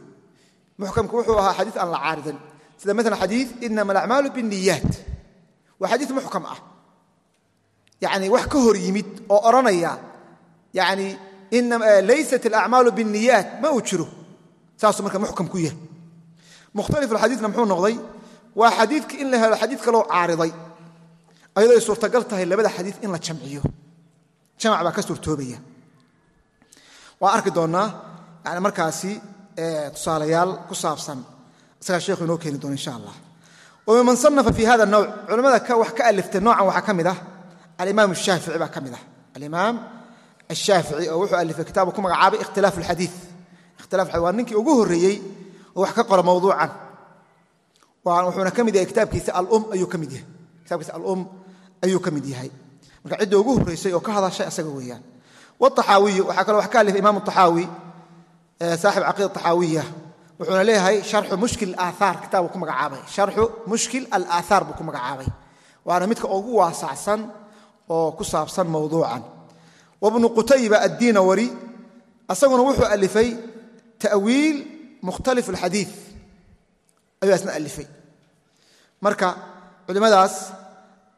muxkamku wuxuu ahaa xadiid aan la caaridan. Sida maala xadiid inama alacmaalu binniyaat. Waa xadiid muxkam ah. Yani wax ka hor yimid oo odhanaya yani laysat alacmaalu binniyaat ma uu jiro. Saasuu marka muxkam ku yahay. Mukhtalif alxadiidna muxuu noqday waa xadiidka in la helo xadiid kaloo caariday ayadoo ay suurtagal tahay labada xadiid in la jamciyo. Jamac baa ka suurtoobaya. Waan arki doonnaa yani markaasi tusaalayaal ku saabsan isagaa sheekhu inoo keeni doona insha allah. Wmiman sanafa fi hada nawc culimmada wax ka aliftay noocan waxaa ka mid ah alimaam shaafici baa ka mid ah. Alimaam ashaafici oo wuxuu alifay kitaabu ku magacaabay ikhtilaaf alxadii ikhtilaf waa ninkii ugu horreeyey oo wax ka qora mawduucan. Wuxuuna ka mid yahay kitaabkiisa alum ayuu ka mid yahay. Kitaabkiisa alum ayuu ka mid yahay. Marka cidda ugu horeysay oo ka hadashay asaga weyaan waawiy waxaa kaloo wax ka alif imaam aaawi saaxib caqiida axaawiya wuxuuna leeyahay haru mushkil aaaar kitaabuu ku magacaabay. Sharxu mushkil alaahaar buu ku magacaabay. Waana midka ugu waasacsan oo ku saabsan mowduucan wabnu qutayba addiinawari asaguna wuxuu alifay ta'wiil mukhtalif alxadii ayuu asna alifay. Marka culimmadaas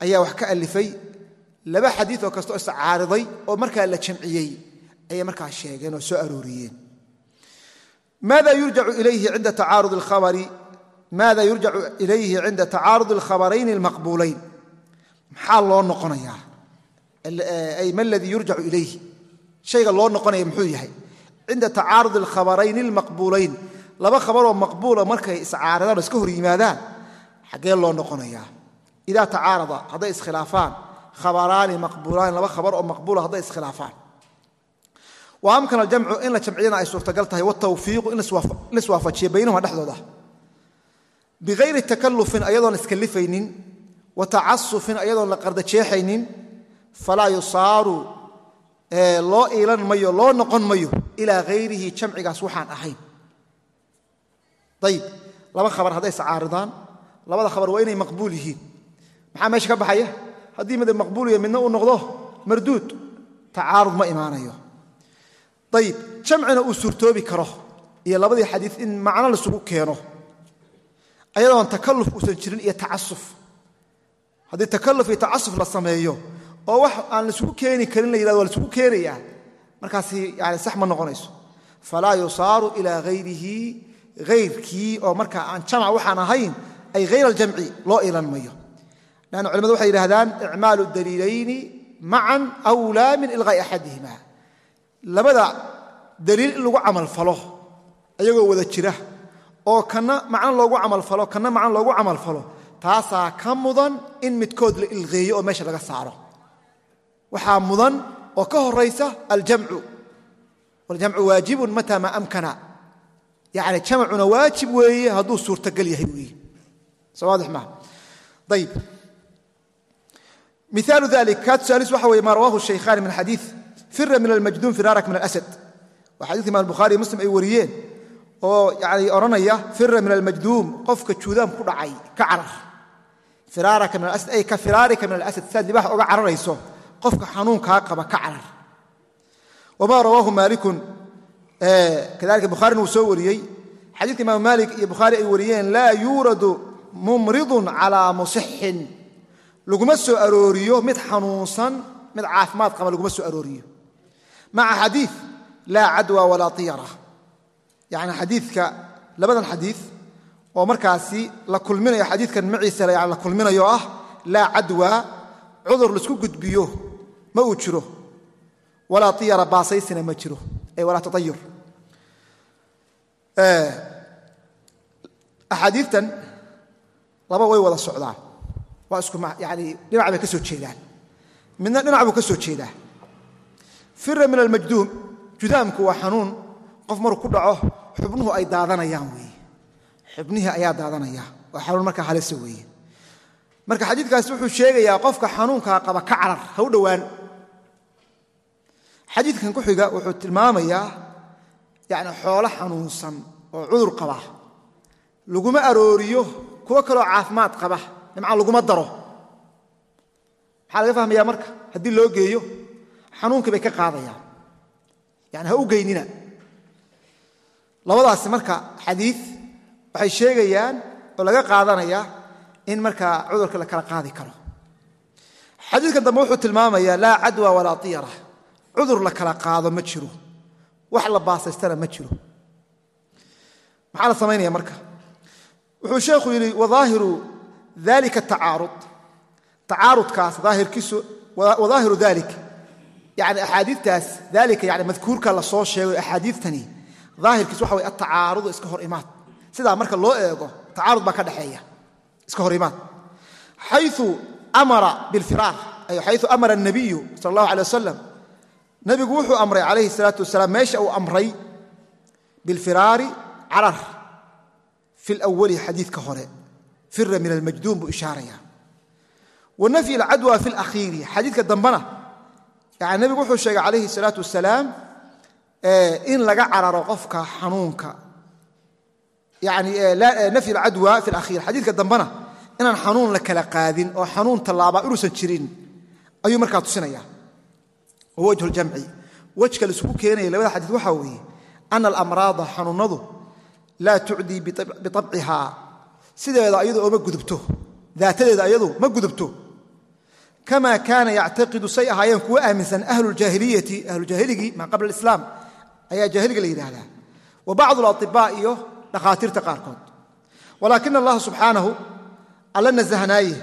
ayaa wax ka alifay. Laba xadii oo kastoo iscaariday oo markaa la jamciyey ayay markaa sheegeen oo soo arooriyeen. Maada yurjacu ilayhi cinda tacaarud alkhabari? Maada yurjacu ilayhi cinda tacaarud alkhabarayn almaqbuulayn? Maxaa loo noqonayaa? Ay ma aladii yurjacu ilayhi? Shayga loo noqonaya muxuu yahay? Cinda tacaarud alkhabarayn almaqbuulayn. Laba khabaroo maqbuula markay iscaaridaan oo iska hor yimaadaan xaggee loo noqonayaa idaa tacaarada hadday iskhilaafaan khabaraani maqbuulaani laba khabar oo maqbuula hadday iskhilaafaan wa amkana aljamcu in la jamciyana ay suurtagal tahay watawfiiqu in laiswaafajiyo baynahuma dhexdooda bihayri takalufin ayadoon iskalifaynin wa tacasufin ayadoon la qardajeexaynin falaa yusaaru loo iilan mayo loo noqon mayo ilaa hayrihi jamcigaas waxaan ahayn ayib laba khabar hadday iscaaridaan labada khabar waa inay maqbuul yihiin maxaa meesha ka baxaya? Haddii mid maqbuuliya midna uu noqdo marduud tacaarud ma imaanayo. Ayib jamcina uu suurtoobi karo iyo labadii xadiid in macno laisugu keeno. Ayadoon takaluf uusan jirin iyo tacasuf. Haddii takaluf iyo tacasuf la sameeyo oo wax aan laisugu keeni karin la yidhahdo waa laisugu keenayaa markaasi yani sax ma noqonayso. Falaa yusaaru ilaa hayrihi hayrkii oo markaa aan jamac waxaan ahayn ay hayr aljamci loo ilan mayo lanna culimadu waxay yidhahdaan icmaalu daliilayni macan wlaa min ilqaa'i axadihima labada daliil in lagu camalfalo ayagoo wada jira oo kana macno loogu camalfalo kana macno loogu camalfalo taasaa ka mudan in midkood la ilqeeyo oo meesha laga saaro. Waxaa mudan oo ka horaysa aljamcu. Waljamcu waajibun mata maa amkana. Yani jamcuna waajib weeye hadduu suurtagal yahay ayib miaalu ali kaa tusaalis waxa weye maa rawahu shaykhaani min xadii fira min almajduum firaarak min alasad. Waa xadika imam bukhaari muslim ay wariyeen oo yani odhanaya fira min almajduum qofka juudaam ku dhacay ka carar. Firaaraka min alasad ay ka firaarika min alasad siaad libax oga cararayso qofka xanuunkaa qaba ka carar. Wma rawaahu maalikun kadalika bukhaarina wuu soo wariyey. Xadiidka imaam maalik iyo bukhaari ay wariyeen laa yuuradu mumridun calaa musixin laguma soo arooriyo mid xanuunsan mid caafimaad qaba laguma soo arooriyo. Maca xadii laa cadwa walaa tiyara. Yani xadiidka labadan xadiid oo markaasi la kulminayo xadiidkan maciisa la kulminayo ah laa cadwa cudur la isku gudbiyo ma uu jiro. Walaa iyara baasaysina ma jiro. Walaa taayur axaadiitan laba way wada socdaan waa isku yani dhinac bay ka soo jeedaan. Midna dhinac buu ka soo jeedaa. Fira min almajduum judaamku waa xanuun. Qof maruu ku dhaco xubnuhu ay daadanayaan weeye xubnihii ayaa daadanaya. Waa xanuun markaa halisa weeye marka xadiidkaasi wuxuu sheegayaa qofka xanuunkaa qaba ka carar ha u dhowaan. Xadiidkan ku xiga wuxuu tilmaamayaa yacni xoolo xanuunsan oo cudur qaba. Laguma arooriyo kuwo kaloo caafimaad qaba nimca laguma daro. Maxaa laga fahmayaa marka? Haddii loo geeyo xanuunkii bay ka qaadayaan. Yani ha u geynina. Labadaasi marka xadii waxay sheegayaan oo laga qaadanaya in markaa cudurka la kala qaadi karo. Xadiidkan dambe wuxuu tilmaamayaa laa cadwa walaa tiyara. Cudur la kala qaado ma jiro. Wax la baasaystana ma jiro. Maxaa la samaynaya marka? Wuxuu sheekhu yidhi wadaahiru dalika tacaarud tacaarudkaas daahirkiisu wadaahiru dalik yani axaadiitaas daalika yani madkuurka la soo sheegayo axaadiitani daahirkiis waxa way atacaarudu iska hor imaad sidaa marka loo eego tacaarud baa ka dhexeeya iska hor imaad xayu amara bilfiraar ay xayu amara anabiyu sal allahu alay wasalam nabigu wuxuu amray calayhi salaatu wasalaam meesha uu amray bilfiraari carar fi lwali xadiidka hore ira min almajduum buu ishaaraya wanafyi alcadwa fi lakhiiri xadiidka dambena yani nebigu wuxuu sheegay calayhi salaatu wasalaam in laga cararo qofka xanuunka. Yani nafyi alcadwa fi alakhiir xadiidka dambena inaan xanuun la kala qaadin oo xanuun tallaabaa inuusan jirin ayuu markaa tusinaya. Wajhu ljamci wejka laisugu keenaya labada xadiid waxaa weeye ana alamraada xanuunadu laa tucdii biabciha sideeda ayadu ooma gudubto daatadeeda ayadu ma gudubto. Kama kaana yactaqidu say ahaayeen kuwa aaminsan ahlujaahiliyati ahlujaahiligi maa qabla alislaam ayaa jaahiliga la yidhaahdaa. Wa bacdu alaطibaa iyo dhakhaatiirta qaarkood. Walaakina allaha subxaanahu alla nasahnaaye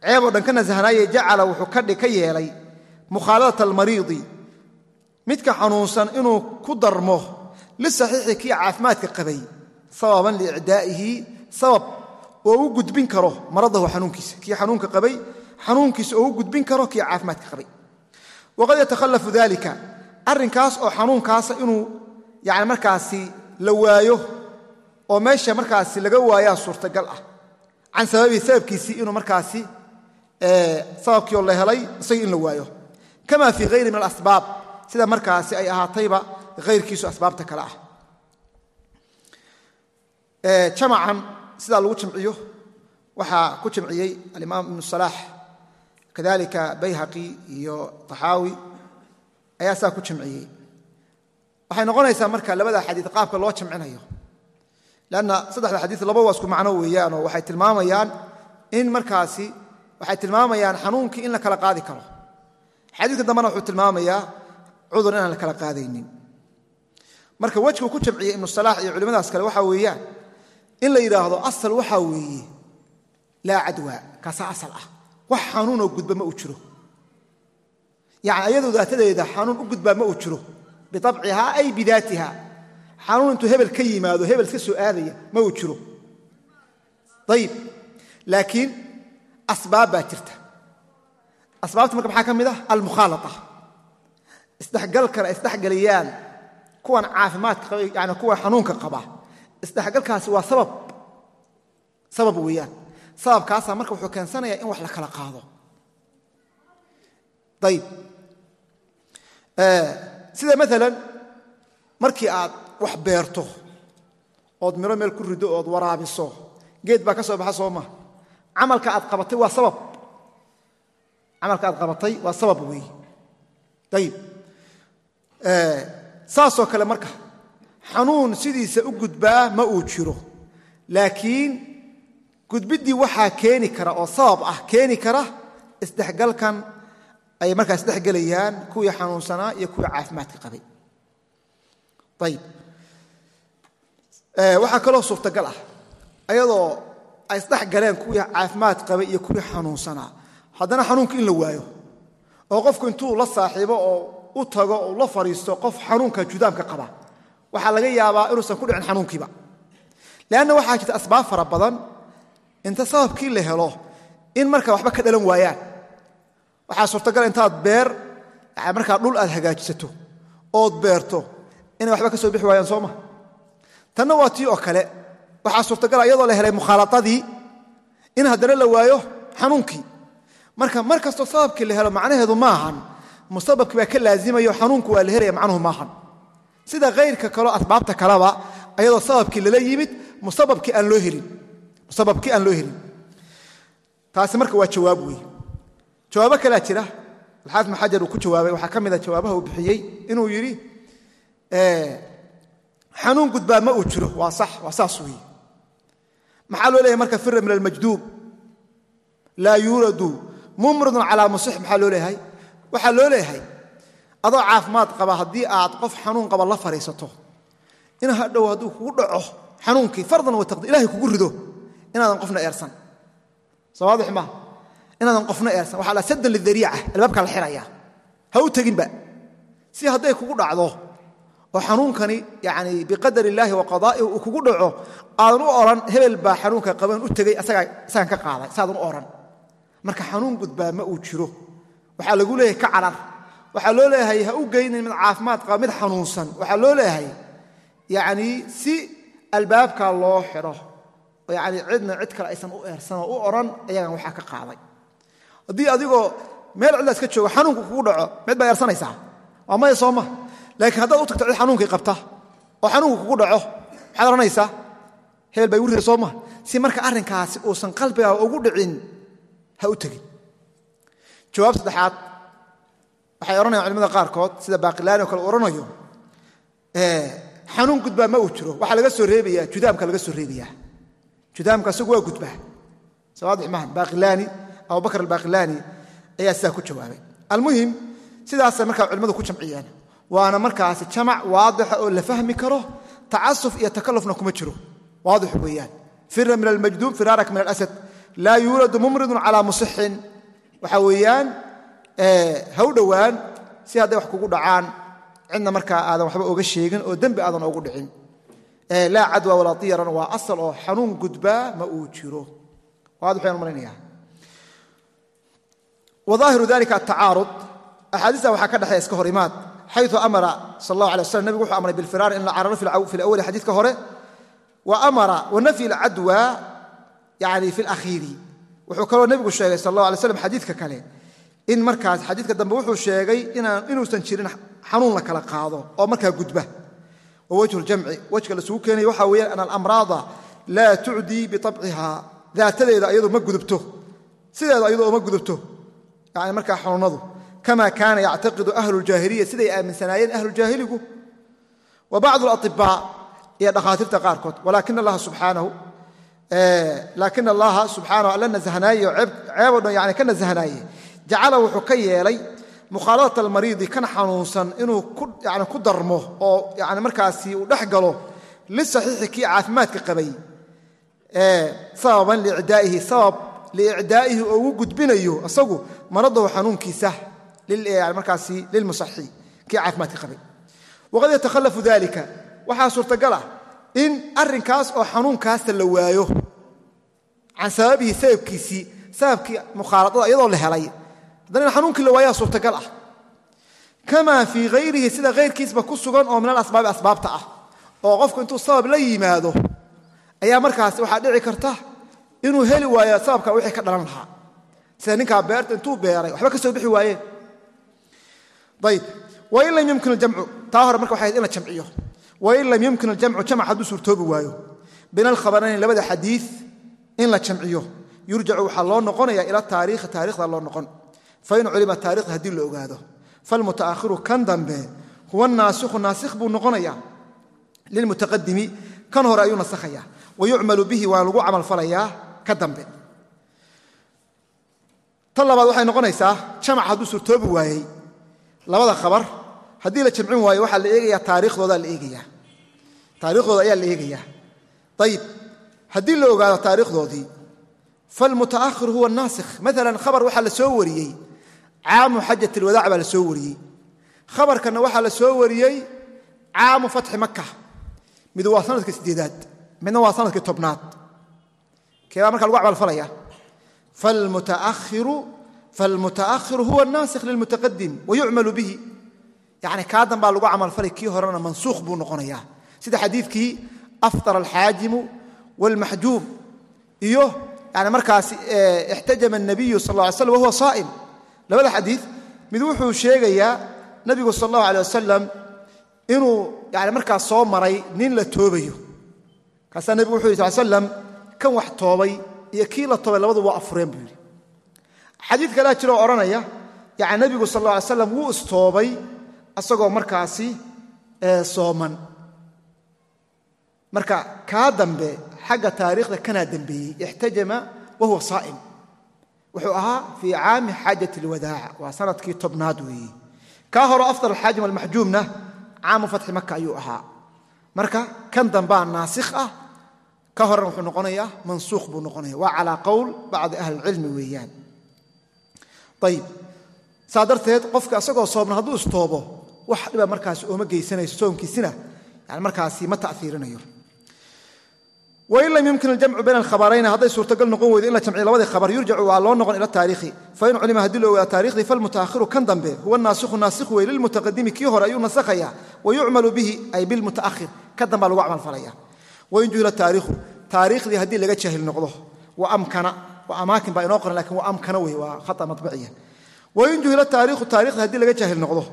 ceeb oo dhan ka nasahnaaye jacala wuxuu ka yeelay mukhaaladata almariidi. Midka xanuunsan inuu ku darmo lisaxiixi kii caafimaadka qabay sababan liicdaa'ihi sabab oo u gudbin karo maradahu xanuunkiisa. Kii xanuunka qabay xanuunkiisa oo u gudbin karo kii caafimaadka qabay. Waqad yatakhalafu dalika arrinkaas oo xanuunkaasa inuu yani markaasi la waayo oo meesha markaasi laga waayaa suurtagal ah. Can sababii sababkiisii inuu markaasi sababkiioo la helay isagii in la waayo. Kama fii hayri min alasbaab. Sida markaasi ay ahaatayba hayrkiisu asbaabta kale ah. Jamacan sidaa lagu jamciyo waxaa ku jamciyey alimaam ibnu salaax kadalika bayhaqi iyo taxaawi ayaa saa ku jamciyey waxay noqonaysaa marka labada xadiid qaabka loo jamcinayo lanna saddexda xadiid laba waa isku macno weeyaanoo waxay tilmaamayaan in markaasi waxay tilmaamayaan xanuunkii in la kala qaadi karo. Xadiidka dambena wuxuu tilmaamayaa cudur inaan la kala qaadaynin. Marka wejku ku jamciyey ibnu salaax iyo culimmadaas kale waxaa weeyaan in la yidhaahdo asal waxaa weeye laa cadwa kaasaa asal ah. Wax xanuunoo gudba ma uu jiro. Yani ayadoo daatadeeda xanuun u gudbaa ma uu jiro. Biabciha ay bidaatiha xanuun intuu hebel ka yimaado hebel iska soo aadaya ma uu jiro. Ayib laakiin asbaab baa jirta. Asbaabta marka maxaa ka mid ah? Almukhaalaa isdhexgalkana isdhexgeliyaan kuwan caafimaadka yani kuwa xanuunka qaba isdhexgalkaasi waa sabab. Sabab weeyaan. Sababkaasaa marka wuxuu keensanayaa in wax la kala qaado. Ayib sida maalan markii aad wax beerto ood miro meel ku rido ood waraabiso geed baa ka soo baxa soo maa camalka aad qabatay waa sabab. Camalka aad qabatay waa sabab weeye ayib saasoo kale marka xanuun sidiisa u gudbaa ma uu jiro. Laakiin gudbiddii waxaa keeni kara oo sabab ah keeni kara isdhexgalkan ay markaa isdhexgelayaan kuwii xanuunsanaa iyo kuwii caafimaadka qabay. Ayib waxaa kaloo suurtagal ah ayadoo ay isdhex galeen kuwii caafimaad qabay iyo kuwii xanuunsanaa. Haddana xanuunka in la waayo oo qofku intuu la saaxiibo oo u tago oo la fadhiisto qof xanuunka judaamka qaba waxaa laga yaabaa inuusan ku dhicin xanuunkiiba. Leanna waxaa jirta asbaab fara badan inta sababkii la helo in markaa waxba ka dhalan waayaan. Waxaa suurtagal intaad beer markaa dhul aad hagaajisato ood beerto inay waxba ka soo bixi waayaan sooma tanna waa tii oo kale waxaa suurtagala iyadoo la helay mukhaaladadii in haddana la waayo xanuunkii. Marka mar kastoo sababkii la helo macnaheedu maahan musababkii baa ka laazimayo xanuunku waa la helaya macnuhu maahan sida kayrka kaleo asbaabta kaleba ayadoo sababkii lala yimid musababkii aan loo helin. Taasi marka waa jawaab weeye jawaabo kalea jira. Alxaafid xajar uu ku jawaabay. Waxaa ka mida jawaabaha uu bixiyey inuu yidhi xanuun gudbaa ma uu jiro. Waa sax waa saas weeye maxaa loo leeyahay marka fira min almajduub? Laa yuuradu mumridun calaa musix maxaa loo leeyahay? Waxaa loo leeyahay adoo caafimaad qaba haddii aad qof xanuun qaba la fadhiisato in hadhow hadduu kugu dhaco xanuunkii fardan ilahay kugu rido inaadan qofna eersan. Soo waadix inaadan qofna eersan. Waxa la saddan lidariica albaabkaa la xiraya. Ha u teginba. Si hadday kugu dhacdo oo xanuunkani yani biqadar illaahi wa uu kugu dhaco aadan u odhan hebel baa xanuunka qaban u tegey isagaan ka qaaday saadan u odhan marka xanuun gudbaa ma uu jiro. Waxaa lagu leeyahay ka carar waxaa loo leeyahay ha u geynin mid caafimaad qaba mid xanuunsan. Waxaa loo leeyahay yani si albaabkaa loo xidho yani cidna cid kale aysan u eersanoo u odhan ayagan waxaa ka qaaday. Haddii adigoo meel cidla iska joogo xanuunku kugu dhaco mid baa eersanaysaa? Waa maya soo ma? Laakiin haddaad u tagto cid xanuunkii qabta oo xanuunku kugu dhaco maxaad odhanaysaa hebel baa igu rira soo ma? Si marka arrinkaasi uusan qalbigaa ugu dhicin ha u tegin jawaab saddexaad waxay odhanayaan culimada qaarkood sida baaqilaani o kale u odhanayo xanuun gudbaa ma uu jiro. Waxaa laga soo reebayaa judaamka laga soo reebayaa. Judaamka isagu waa gudbaa sawaadix maahan baaqilaani abubakr albaaqilaani ayaa sidaa ku jawaabay. Almuhim sidaasay markaa culimmadu ku jamciyeen waana markaasi jamac waadixa oo la fahmi karo tacasuf iyo takallufna kuma jiro. Waadix weeyaan. Fira min almajduub firaarak min alasad. Laa yuuladu mumridun calaa musixin. Waxa weeyaan ha u dhowaan si hadday wax kugu dhacaan cidna markaa aadan waxba oga sheegin oo dembi aadan ogu dhicin. Laa cadwa walaa tiyaran waa asal oo xanuun gudbaa ma uu jiro. Waadix bayaan malaynayaa waaahiru dalika atacaarud axaadiista waxaa ka dhexeeya iska hor imaad. Xayu amara sal allah alay waslam nebigu wuxuu amray bilfiraar in la cararo fi lawali xadiidka hore. Wa amara wanafyi alcadwa yani fi lakhiiri wuxuu kaloo nebigu sheegay sal allah alay slam xadiidka kale in markaas xadiidka dambe wuxuu sheegay inuusan jirin xanuun la kala qaado oo markaa gudba. Wa wajhu ljamci wejka lasugu keenaya waxaa weeyaan an alamraada laa tucdii biabciha daatadeeda ayadu ma gudubto. Sideeda ayadu oma gudubto. Yani markaa xanuunadu. Kama kaana yactaqidu ahlu ljaahiliya siday aaminsanaayeen ahlujaahiligu wa bacdu alaطibaa iyo dhakhaatiirta qaarkood. Walaakin allaha subxaanahu laakin allaha subxaanahu alla nasahnaaye oo ceeboo dhan yani ka nasahnaaye jacala wuxuu ka yeelay mukhaaladat almariidi kan xanuunsan inuu ku darmo oo yani markaasi uu dhex galo lisaxiixi kii caafimaadka qabay sababan liicdaa'ihi sabab liicdaa'ihi oo ugu gudbinayo isagu maradahu xanuunkiisa markaasi lilmusaxi kii caafimaadka qabay. Waqad yatakhalafu dalika waxaa suurtagal ah in arrinkaas oo xanuunkaasta la waayo can sababihi sababkiisii sababkii mukhaaladada iyadoo la helay haddana in xanuunkii la waayaa suurtagal ah. Kamaa fii hayrihi sida hayrkiisba ku sugan oo min alasbaabi asbaabta ah oo qofku intuu sabab la yimaado ayaa markaas waxaa dhici karta inuu heli waayo sababka wixii ka dhalan lahaa. Sida ninkaa beerta intuu beeray waxba ka soo bixi waayeen ayb wain lam yumkin aljamcu taa hore marka waxay in la jamciyo. Wain lam yumkin aljamcu jamc hadduu suurtoobi waayo. Bayna alkhabarayni labada xadiid in la jamciyo. Yurjacu waxaa loo noqonaya ila taariikhi taarikhda loo noqon fain culima taarikhda haddii la ogaado falmutaakhiru kan dambe huwa naasikhu naasikh buu noqonaya lilmutaqadimi kan hore ayuu nasakhaya wayucmalu bihi waa lagu camalfalayaa ka dambe tan labaad waxay noqonaysaa jamac hadduu suurtoobi waayey labada khabar haddii la jamcin waayo waxaa la eegaya taariikhdooda la eegaya taarikhdooda ayaa la eegayaa ayib haddii la ogaado taarikhdoodii falmutaahir huwa naasikh maalan khabar waxaa la soo wariyey caamu xajat alwadaac baa la soo wariyey khabarkanna waxaa la soo wariyey caamu fatxi maka mid waa sanadka sideedaad midna waa sanadkii tobnaad keebaa marka lagu camalfalaya falmutaakhiru huwa naasikh lilmutaqadim wayucmalu bihi yani kaadan baa lagu camalfalay kii horena mansuukh buu noqonaya sida xadiidkii afطar alxaajimu wاlmaxjuum iyo yani markaas ixtajama الnabiyu sal ه slam wahuwa saa'im labada xadii mid wuxuu sheegayaa nabigu sal allahu alay wasalam inuu yani markaas soo maray nin la toobayo. Kaasaa nebigu wuxu yiri sal slam kan wax toobay iyo kii la toobay labadu waa afureen buu yidhi. Xadiid kalea jiroo odhanaya yani nabigu sal alla alay slam wuu istoobay asagoo markaasi sooman. Marka kaa dambe xagga taariikhda kanaa dambeeyey ixtajama wahuwa saa'im wuxuu ahaa fii caami xaajat alwadaaca waa sannadkii tobnaad weeye kaa horo afdal alxaajim almaxjuumna caamu fatxi maka ayuu ahaa. Marka kan dambaa naasikh ah ka horena wuxuu noqonayaa mansuukh buu noqonaya. Waa calaa qowl bacdi ahli ilcilmi weeyaan. Ayib. Saa darteed qofka asagoo soobna hadduu istoobo wax dhiba markaasi ooma geysanayso soomkiisina yani markaasi ma ta'iirinayo wain lam yumkin aljamcu bayna alkhabarayni hadday suurtagal noqon weydo in la jamciyo labadii khabar yurjacu waa loo noqon ila taariikhi. Fain culima haddii la ogaado taariikhdii falmutaakhiru kan dambe huwa naasikhu naasikhu wey lilmutaqadimi kii hore ayuu nasakhaya wa yucmalu bihi ay bilmutaakhir ka dambaa lagu camal falaya. Wain juhila taariikhu taariikhdii haddii laga jahil noqdo wa amkana waa amaakin baa inoo qoran laakiin waa amkana wey waa khata maطbiciya wain juhila taariikhu taariikhdii haddii laga jahil noqdo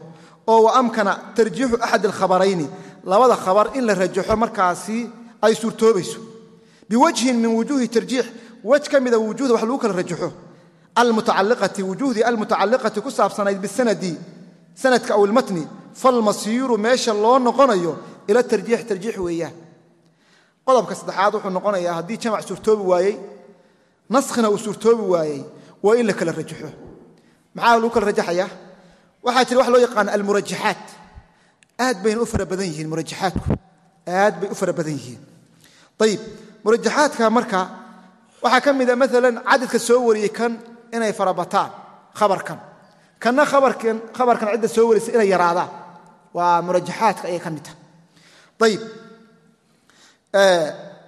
oo wa amkana tarjiixu axad alkhabarayni biwajhin min wujuuhi tarjiix wej ka mida wujuhda wax lagu kala rajaxo almutacaliqati wujuhdii almutacaliqati ku saabsanayd bisanadi sanadka aw ilmatni falmasiiru meesha loo noqonayo ila tarjiix tarjiix weeyaan qodobka saddexaad wuxuu noqonayaa haddii jamac suurtoobi waayey naskhina uu suurtoobi waayey waa in la kala rajaxo maxaa lagu kala rajaxaya waxaa jira wax loo yaqaano almurajaxaat aad bayna u fara badan yihiin murajaxaatku aad bay u fara badan yihiin ayib murajaxaadka marka waxaa ka mida maalan cadadka soo wariyey kan inay farabataan khabarkan. Kanna khabarkan cidda soo warisa inay yaraadaan. Waa murajaxaadka ayay ka mid tahay. Ayib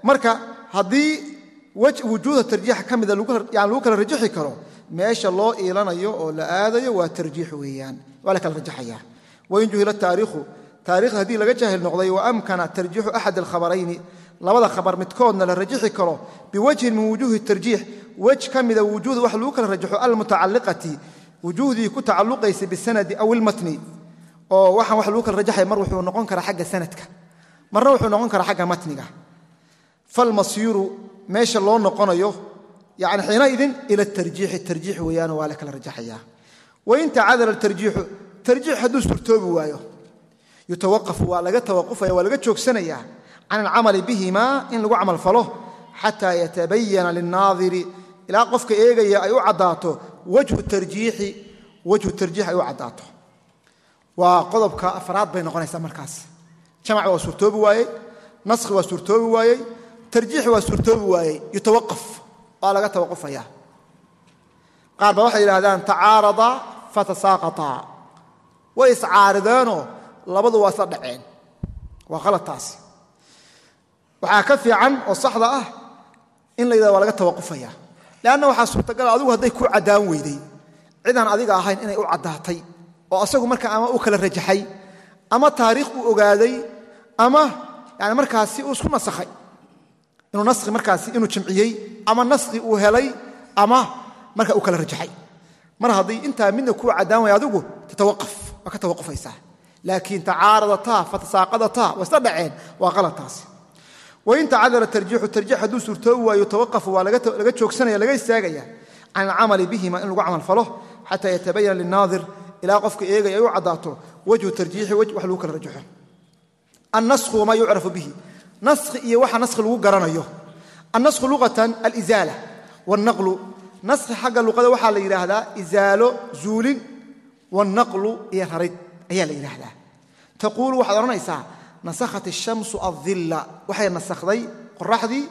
marka haddii wujuuda tarjiixa ka mida yani lagu kala rajaxi karo meesha loo iilanayo oo la aadayo waa tarjiix weeyaan. Waa la kala rajaxaya wain juhila taariikhu. Taarikhda haddii laga jaahil noqday wa amkana tarjiixu axad alkhabarayni labada khabar midkoodna la rajaxi karo biwajhin min wujuuhi tarjiix wej ka mida wujuuhda wax lagu kala rajaxo almutacaliqati wujuuhdii ku tacalluqaysa bisanadi aw ilmatni oo waxaan wax lagu kala rajaxaya mar wuxuu noqon karaa xagga sanadka marna wuxuu noqon karaa xagga matniga. Falmasiiru meesha loo noqonayo yani xiinaidin ila tarjiixi tarjiix weeyaan waa la kala rajaxaya wain tacadara tarjiixu tarjiix hadduu surtoobi waayo yutawaqafu waa laga tawaqufaya waa laga joogsanaya can alcamali bihima in lagu camal falo xataa yatabayana lilnaadiri ilaa qofka eegaya ay u caddaato wajhu tarjiixi wajhu tarjiix ay u caddaato waa qodobka afraad bay noqonaysaa markaas jamac waa suurtoobi waayey naskhi waa suurtoobi waayey tarjiix waa suurtoobi waayey yutawaqaf waa laga tawaqufaya qaar ba waxay yidhahdaan tacaarada fatasaaqataa way iscaarideenoo labadu waa isla dhaceen waa taasi waxaa ka fiican oo saxda ah in la yidhahdo waa laga tawaqufaya. Leanna waxaa suurtagala adigu hadday ku caddaan weyday cidaan adiga ahayn inay u caddaatay oo asagu marka ama uu kala rajaxay ama taariikh uu ogaaday ama yani markaasi uu isku nasakhay. Inuu naskhi markaasi inuu jamciyey ama naskhi uu helay ama marka uu kala rajaxay. Mar haddii intaa midna kuu caddaan waya adigu tatawaqaf waa ka tawaqufaysaa. Laakiin tacaaradataa fatasaaqadataa isla dhaceen waa qaladtaasi wain tacadara tarjiixu tarjiix hadduu suurtoobi waayo tawaqafu waa laga joogsanaya laga istaagaya can alcamali bihima in lagu camal falo xataa yatabayana linaadir ilaa qofka eegaya ay u caddaato wajhu tarjiixi wax lagu kala rajaxo. Annasku wamaa yucrafu bihi. Naskhi iyo waxa naskhi lagu garanayo. Annasku luqatan alizaala wاlnaqlu naskhi xagga luqada waxaa la yidhaahdaa izaalo zuulin wاlnaqlu iyo rarid ayaa la yidhaahdaa taquulu waxaad odhanaysaa nasakhat ishamsu aila waxay nasakday qoraxdii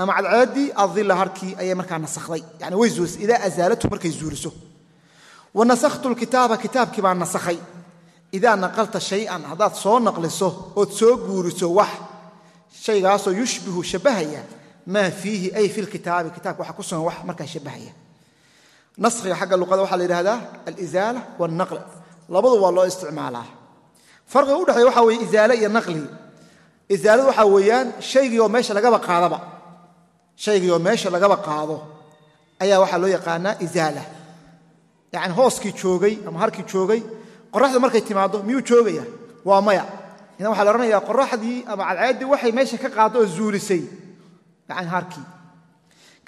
ama cadceedii aila harkii ayay markaa nasakday yani way zuurisay idaa azaalatu markay zuuriso. Wa nasakhtu lkitaaba kitaabkii baa nasakhay. Idaa naqalta shayan haddaad soo naqliso ood soo guuriso wax shaygaasoo yushbihu shabbahaya maa fiihi ay fi lkitaabi kitaabka waxa ku sugan wax markaa shabbahaya naskhiga xagga luqada waxaa la yidhahdaa alizaala walnaql labadu waa loo isticmaalaa farqiga udhexeeya waxaa weeye izaale iyo naqli. Izaaladu waxaa weeyaan shaygii oo meesha lagaba qaadaba. Shaygii oo meesha lagaba qaado ayaa waxaa loo yaqaanaa izaala. Yacni hooskii joogay ama harkii joogay qoraxda markay timaaddo miyuu joogaya? Waa maya. Idan waxaa la odhanayaa qoraxdii ama cadceeddii waxay meesha ka qaado oo zuulisay. Yani harkii.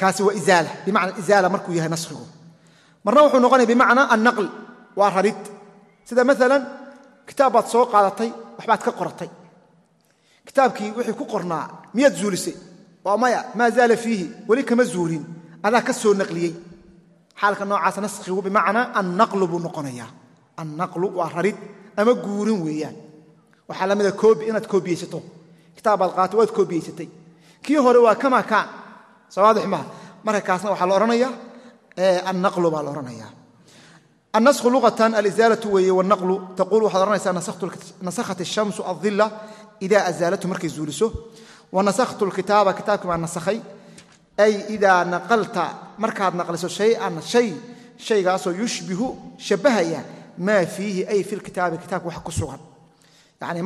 Kaasi waa izaala. Bimacna izaala markuu yahay naskhigu marna wuxuu noqonaya bimacnaa annaql. Waa rarid. Sida maalan kitaab soo qaadatay waxbaad ka qoratay. Kitaabkii wixii ku qornaa miyaad zuulisay? Waa maya maa zaala fiihi? Weli kama zuulin. Adaa ka soo naqliyey. Xaalka noocaas naskhigu bimacnaa annaqlu buu noqonayaa. Annaqlu waa rarid ama guurin weeyaan. Waxaa la mida koobi inaad koobiyeysato. Kitaab baad waad koobiyeysatay kii hore waa kamaa kaan. Soo waadix maha marka waxaa la odhanaya annaqlu baa la odhanaya النسخ لغة الإزالة وي والنقل تقول waxaad ohanaysaa نسخت الشمس الظلة إذا أزالته markay zuuliso ونسخت الكتاaبa kitaabkii baa nasakhay أي إذا نقلta markaad نaqliso شhayئan شhay شhaygaasoo يuشبiهu shabahaya ma فيihi أي في الkitaabi kitaabka wax ku sugan يعني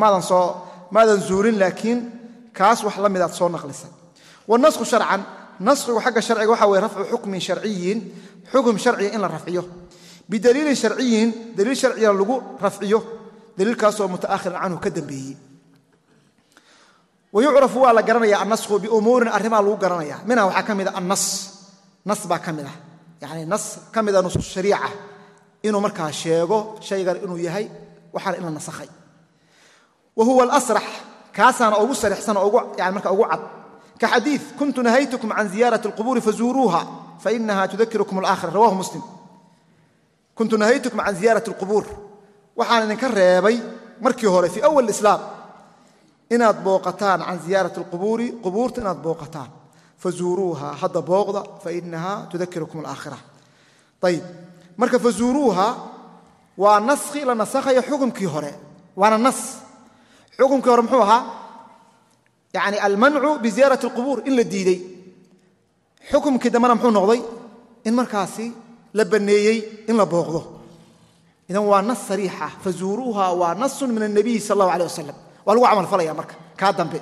maadan zuulin laakiin kaas wax la midaad soo naqlisa والنسخ شharcan naskhigu xagga sharciga waxa weye rafcu xukmin sharciyin xukm sharciya in la rafciyo bidaliilin sharciyin daliil sharciya lagu rafciyo daliilkaasoo mutaakhiran canhu ka dambeeyey. Wayucrafu waa la garanaya annasku biumuurin arrimaa lagu garanaya minha waxaa ka mida annas. Nas baa ka mid ah. Yani nas ka mida nusuus shariica. Inuu markaa sheego shaygan inuu yahay waxaana in la nasakhay. Wa huwa alasrax kaasaana ugu sarixsan yani marka ugu cad. Kaxadii kuntu nahaytukum can ziyaarati alqubuuri fazuuruuha fainaha tudakirukum alaakhira. Rawahu muslim kuntu nahaytukum can ziyaarati alqubuur waxaan idinka reebay markii hore fii awal islaam inaad booqataan can ziyaarati alqubuuri qubuurta inaad booqataan fazuuruuha hadda booqda fainaha tudakirukum alaakhira ayib marka fazuuruuha waa naskhi la nasakhaya xukumkii hore waana nas xukumkii hore muxuu ahaa yani almancu biziyaarati alqubuur in la diidey xukumkii dambena muxuu noqday in markaasi la baneeyey in la booqdo. Idan waa nas sariixa ah, fazuuruuha waa nasun min anabiy sal allahu aleh wasalam waa lagu camal falaya marka kaa dambe.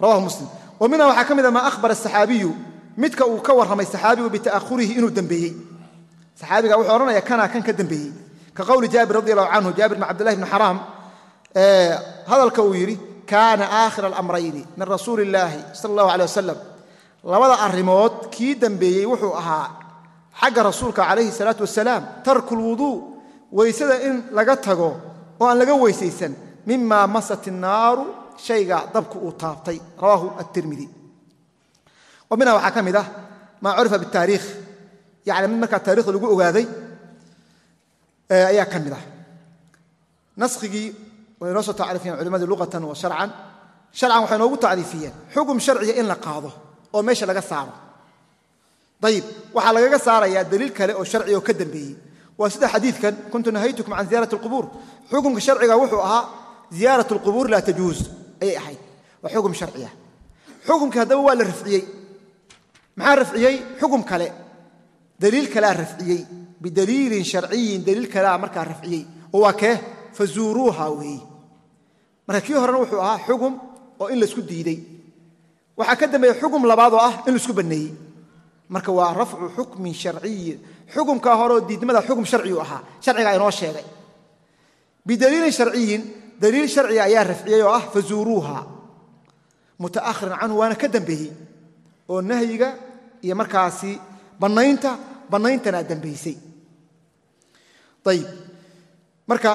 Rawahu muslim. Wa minha waxaa ka mid ah a maa ahbara saxaabiyu midka uu ka warramay saxaabigu bita'ahurihi inuu dembeeyey saxaabiga wuxuu odhanaya kanaa kan ka dembeeyey ka qowli jaabir radi allahu canhu jaabir bn cabdillahi bni xaraam eh, hadalka uu yidhi kaana aakhira alamrayni min rasuuli illaahi sala allahu aleh wasalam labada arrimood kii dembeeyey wuxuu ahaa xagga rasuulka calayhi salaatu wasalaam tarku lwuduu weysada in laga tago oo aan laga weysaysan mima masat innaaru shayga dabku uu taabtay rawaahu atirmidi wa minha waxaa ka mid ah maa curifa bitaariikh yani mid markaa taarikhda lagu ogaaday ayaa ka mid ah. Naskigii way soo tacriifiyeen culimadii luqatan wa sharcan. Sharcan waxay noogu tacriifiyeen xukun sharciga in la qaado oo meesha laga saaro ayib waxaa lagaga saarayaa daliil kale oo sharciga oo ka dambeeyey. Waa sida xadiidkan kuntu nahaytukum can ziyaarat alqubuur. Xukunka sharciga wuxuu ahaa ziyaarat alqubuur laa tajuuz. Ayay ahayd. Waa xukum sharciya xukumkii haddaba waa la rafciyey maxaa rafciyey xukum kale. Daliil kalea rafciyey bidaliilin sharciyin daliil kalea markaa rafciyey oo waa kee? Fazuuruuha weeye. Marka kii horena wuxuu ahaa xugum oo in la isku diidey. Waxaa ka ah la isku banneeyey marka waa rafcu xukmin sharciyin xukumkaa horeoo diidmada xukum sharcigu ahaa. Sharcigaa inoo sheegay. Bidaliilin sharciyin daliil sharciga ayaa rafciyey oo ah fazuuruuha. Mutaakhiran canhu waana ka dambeeyey. Oo nahyiga iyo markaasi bannaynta bannayntanaa dambaysay ayib marka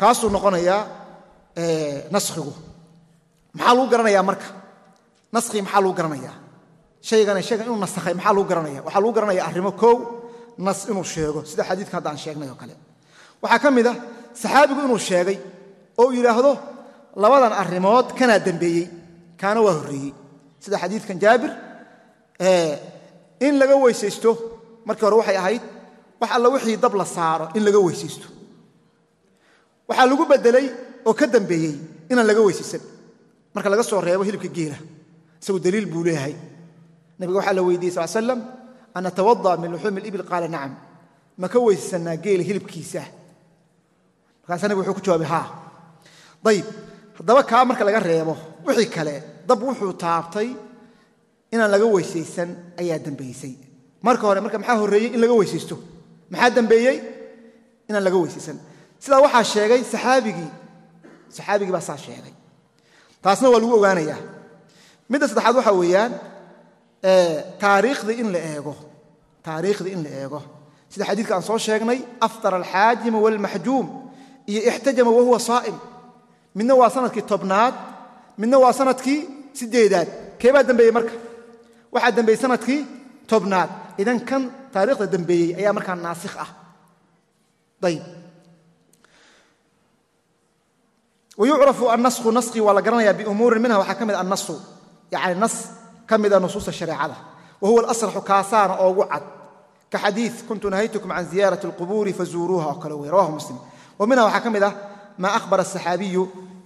kaasuu noqonayaa naskhigu. Maxaa lagu garanayaa marka? Naskhi maxaa lagu garanayaa shaygana shaygan inuu nasakhay. Maxaa lagu garanaya? Waxaa lagu garanaya arrimo kow nas inuu sheego. Sida xadiidkan hadda aan sheegnay oo kale. Waxaa ka mid ah saxaabigu inuu sheegay oo yidhaahdo labadan arrimood kanaa dembeeyey kaana waa horreeyey. Sida xadiidkan jaabir in laga weysaysto markii hore waxay ahayd wax alla wixii dab la saaro in laga weysaysto. Waxaa lagu bedelay oo ka dambeeyey inaan laga weysaysan. Marka laga soo reebo hilibka geela isagu daliil buu leeyahay nabiga waxaa la weydiiyey sal slam an natawada min luxuumi libil qaala nacam ma ka weysaysanaa geela hilibkiisa? Markaasaa nabig wuxuu ku jawaabay haa. Ayib haddaba kaa marka laga reebo wixii kale dab wuxuu taabtay inaan laga weysaysan ayaa dambaysay marka hore marka maxaa horreeyey in laga weysaysto? Maxaa dambeeyey? Inaan laga weysaysan. Sidaa waxaa sheegay saxaabigii saxaabigii baa saa sheegay. Taasna waa lagu ogaanayaa. Midda saddexaad waxaa weeyaan taariikhda in la eego taariikhda in la eego. Sida xadiidka aan soo sheegnay aftara alxaajimu waalmaxjuum iyo ixtajama wahuwa saa'im. Midna waa sannadkii tobnaad midna waa sannadkii sideedaad keebaa dembeeyey marka. Waxaa dembeeyey sannadkii tobnaad. Idan kan taariikhda dembeeyey ayaa markaa naasikh ah. Ayb wayucrafu annasku naskii waa la garanayaa biumuurin minha waxaa ka mid nas ka mida nusuusta shareecada. Wa huwa alasraxu kaasaana oogu cad. Ka xadii kuntu nahaytukum can ziyaarati alqubuuri fazuuruuha oo kale wey rawahu muslim. Wa minha waxaa ka mid ah maa ahbara asaxaabiyu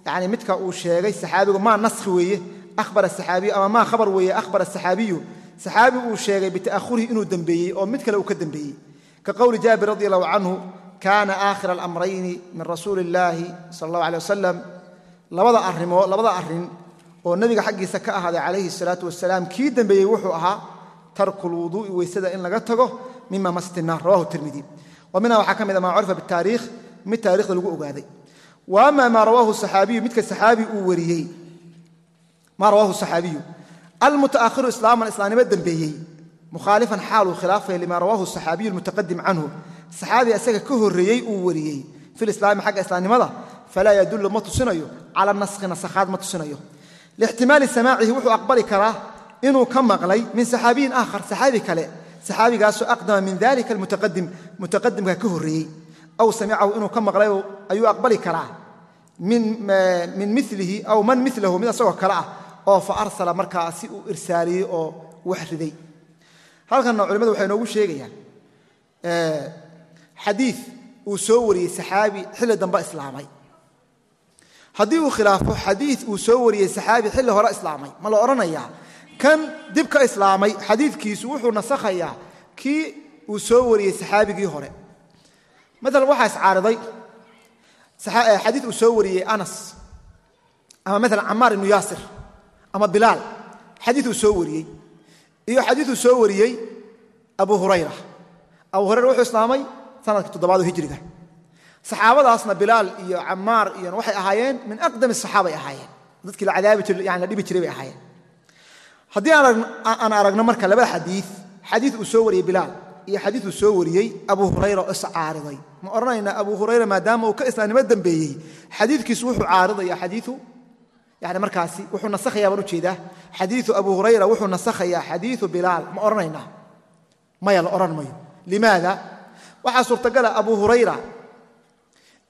yani midka uu sheegay saxaabigu maa naskhi weeye ahbara saxaabiyu ama maa khabar weeye ahbara asaxaabiyu saxaabi uu sheegay bita'ahurihi inuu dembeeyey oo mid kale uu ka dembeeyey ka qowli jaabir radi allahu canhu kaana aakhira alamrayni min rasuuli illaahi sala allahu alay wasalam labada arrimoo labada arrin oo nebiga xaggiisa ka ahaaday calayhi salaatu wasalaam kii dembeeyey wuxuu ahaa tarku lwuduu'i weysada in laga tago mima mastinaar rawahu tirmidi wa minha waxaa ka mid a maa curifa bitaariikh mid taarikhda lagu ogaaday. Wa ama maa rawaahu saxaabiyu midka saxaabi uu wariyey. Maa rawaahu saxaabiyu almutaakhiru islaaman islaamnimo dembeeyey mukhaalifan xaaluu khilaafaya lima rawaahu saxaabiyu almutaqadim canhu. Saxaabi isaga ka horreeyey uu wariyey. Filislaami xagga islaamnimada falaa yadullu ma tusinayo. Cala naskhi nasakhaad ma tusinayo lixtimaali samaacihi wuxuu aqbali karaa inuu ka maqlay min saxaabiyin aakhar saxaabi kale saxaabigaasoo aqdama min dalika almutaqadim mutaqadimka ka horreeyey aw samicahu inuu ka maqlay ayuu aqbali karaa min milihi aw man milahu mid asagoo kale ah oo fa arsala markaa si uu irsaaliyey oo wax riday halkanna culimadu waxay noogu sheegayaan xadii uu soo wariyey saxaabi xilli dambe islaamay haddii uu khilaafo xadii uu soo wariyey saxaabi xilli hore islaamay ma la odhanayaa kan dib ka islaamay xadiidkiisu wuxuu nasakhayaa kii uu soo wariyey saxaabigii hore. Maalan waxaa iscaariday xadii uu soo wariyey anas ama maalan camaar ibnu yaasir ama bilaal. Xadii uu soo wariyey. Iyo xadiiuu soo wariyey abu hurayra. Abu hurayra wuxuu islaamay sannadkii toddobaad oo hijriga saxaabadaasna bilaal iyo camaar iyo waxay ahaayeen min aqdami saxaabay ahaayeen. Dadkii la dhibi jiray bay ahaayeen. Haddii aan aragno marka laba xadii xadii uu soo wariyey bilaal iyo xadii uu soo wariyey abu hurayra oo iscaariday ma odhanaynaa abu hurayra maadaama uu ka islaamnimo dambeeyey. Xadiikiisu wuxuu caaridaya xadiiu yani markaasi wuxuu nasakhayaa baan u jeedaa xadiiu abu hurayra wuxuu nasakhayaa xadiiu bilaal. Ma odhanaynaa maya la odhan mayo. Limaada? Waxaa suurtagala abu hurayra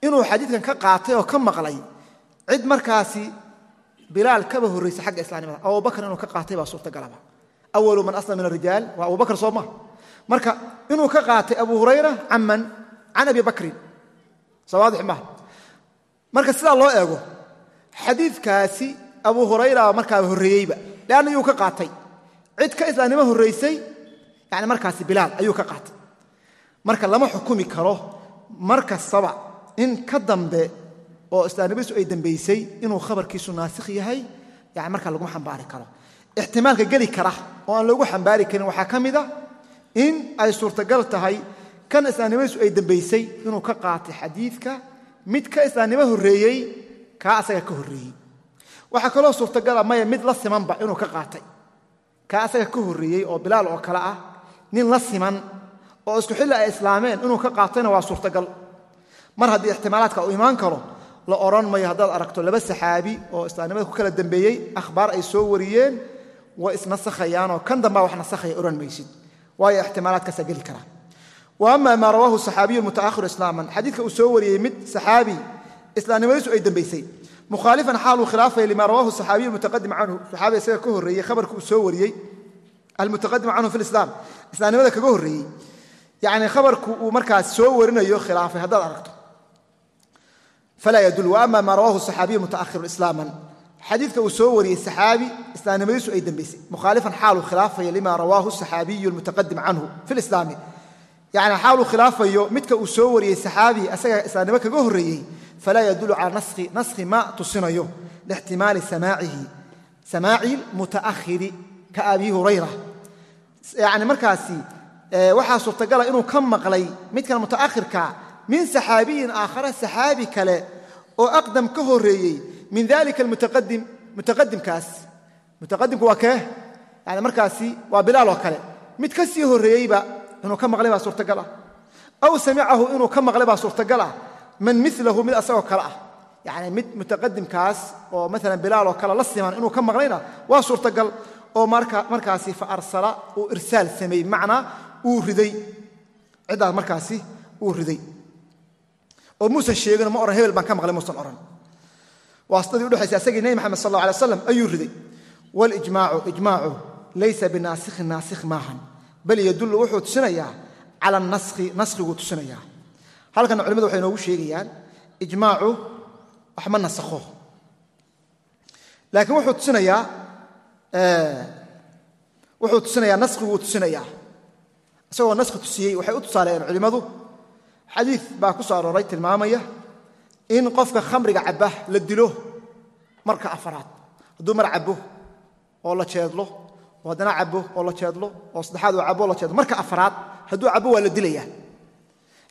inuu xadiidkan ka qaatay oo ka maqlay cid markaasi bilaal kaba horraysay xagga islaamnimada. Abubakr inuu ka qaatay baa suurtagalaba. Awalu man aslama min arijaal waa abubakr soo ma marka inuu ka qaatay abu hurayra caman can abi bakrin soo waadix maha marka sidaa loo eego xadiidkaasi abu hurayra markaa horreeyeyba. Leanna yuu ka qaatay. Cid ka islaamnimo horraysay yani markaasi bilaal ayuu ka qaatay. Marka lama xukumi karo mar kastaba in ka dambe oo islaamnimadiisu ay dambaysay inuu khabarkiisu naasikh yahay markaa laguma xambaari karo. Ixtimaalka geli kara oo aan loogu xambaari karin waxaa ka mid a in ay suurtagal tahay kan islaamnimadiisu ay dambaysay inuu ka qaatay xadiidka mid ka islaamnimo horreeyey kaa asaga ka horreeyey. Waxaa kaloo suurtagala maya mid la simanba inuu ka qaatay. Kaa asaga ka horreeyey oo bilaal oo kale ah nin la siman oo isku xilli ay islaameen inuu ka qaatayna waa suurtagal mar haddii ixtimaalaadka uu imaan karo la odhan mayo haddaad aragto laba saxaabi oo islaamnimada ku kala dambeeyey akhbaar ay soo wariyeen way isnasakhayaanoo kan dambaa wax nasakhaya odhan maysid. Waayo ixtimaalaadkaasaa geli karaa wa maa rawaahu saxaabiyu mutaakhiru islaaman. Xadiidka uu soo wariyey mid saxaabi islaamnimadiisu ay dambaysay. Mukhaalifan xaaluu khilaafaya lima rawaahu saxaabiyu mutaqadim canhu. Saxaabi isaga ka horreeyey khabarka uu soo wariyey almutaqadim canhu fi lislaam islaamnimada kaga horreeyey. Yani khabarku uu markaas soo warinayo khilaafay haddaad aragto falaa yadul waama maa rawaahu saxaabiyu mutaakhiru islaaman xadiidka uu soo wariyey saxaabi islaamnimadiisu ay dambaysay mukhaalifan xaaluu khilaafaya lima rawaahu saxaabiyu almutaqadim canhu fi lislaami yani xaaluu khilaafayo midka uu soo wariyey saxaabi asaga islaamnimo kaga horreeyey falaa yadulu cala naskhi naskhi ma tusinayo lixtimaali samaacihi samaaci mutaakhiri ka abi hurayra yani markaasi waxaa suurtagala inuu ka maqlay midkan mutaakhirka min saxaabiyin aakhare saxaabi kale oo aqdam ka horeeyey min dalika almutaqadim mutaqadimkaas mutaqadimku waa kee? Yani markaasi waa bilaal oo kale. Mid ka sii horreeyeyba inuu ka maqlay baa suurtagal ah aw samicahu inuu ka maqlay baa suurtagal ah man milahu mid asagoo kale ah. Yani mid mutaqadimkaas oo maalan bilaal oo kale la siman inuu ka maqlayna waa suurtagal oo markaasi fa arsala uu irsaal sameeyey bimacnaa uu riday. Ciddaas markaasi uu riday oo muusan sheegino ma ohan hebel baan ka maqlay muusan ohan waasitadii udhexaysa asagii nebi maxamed sal alla alay aslam ayuu riday. Walijmaacu ijmaacu laysa binaasikhin naasikh maahan. Bal yadullu wuxuu tusinayaa cala naskhi naskiguu tusinayaa halkanna culimadu waxay inoogu sheegayaan ijmaacu wax ma nasakho. Laakiin wuxuu tusinayaa wuxuu tusinayaa naskiguu tusinayaa isagoo naskhi tusiyey waxay u tusaaleeyeen culimmadu xadiid baa ku soo arooray tilmaamaya in qofka khamriga cabba la dilo marka afaraad. Hadduu mar cabbo oo la jeedlo oo haddana cabbo oo la jeedlo oo saddexaad oo cabbo oo la jeedlo marka afaraad hadduu cabbo waa la dilayaa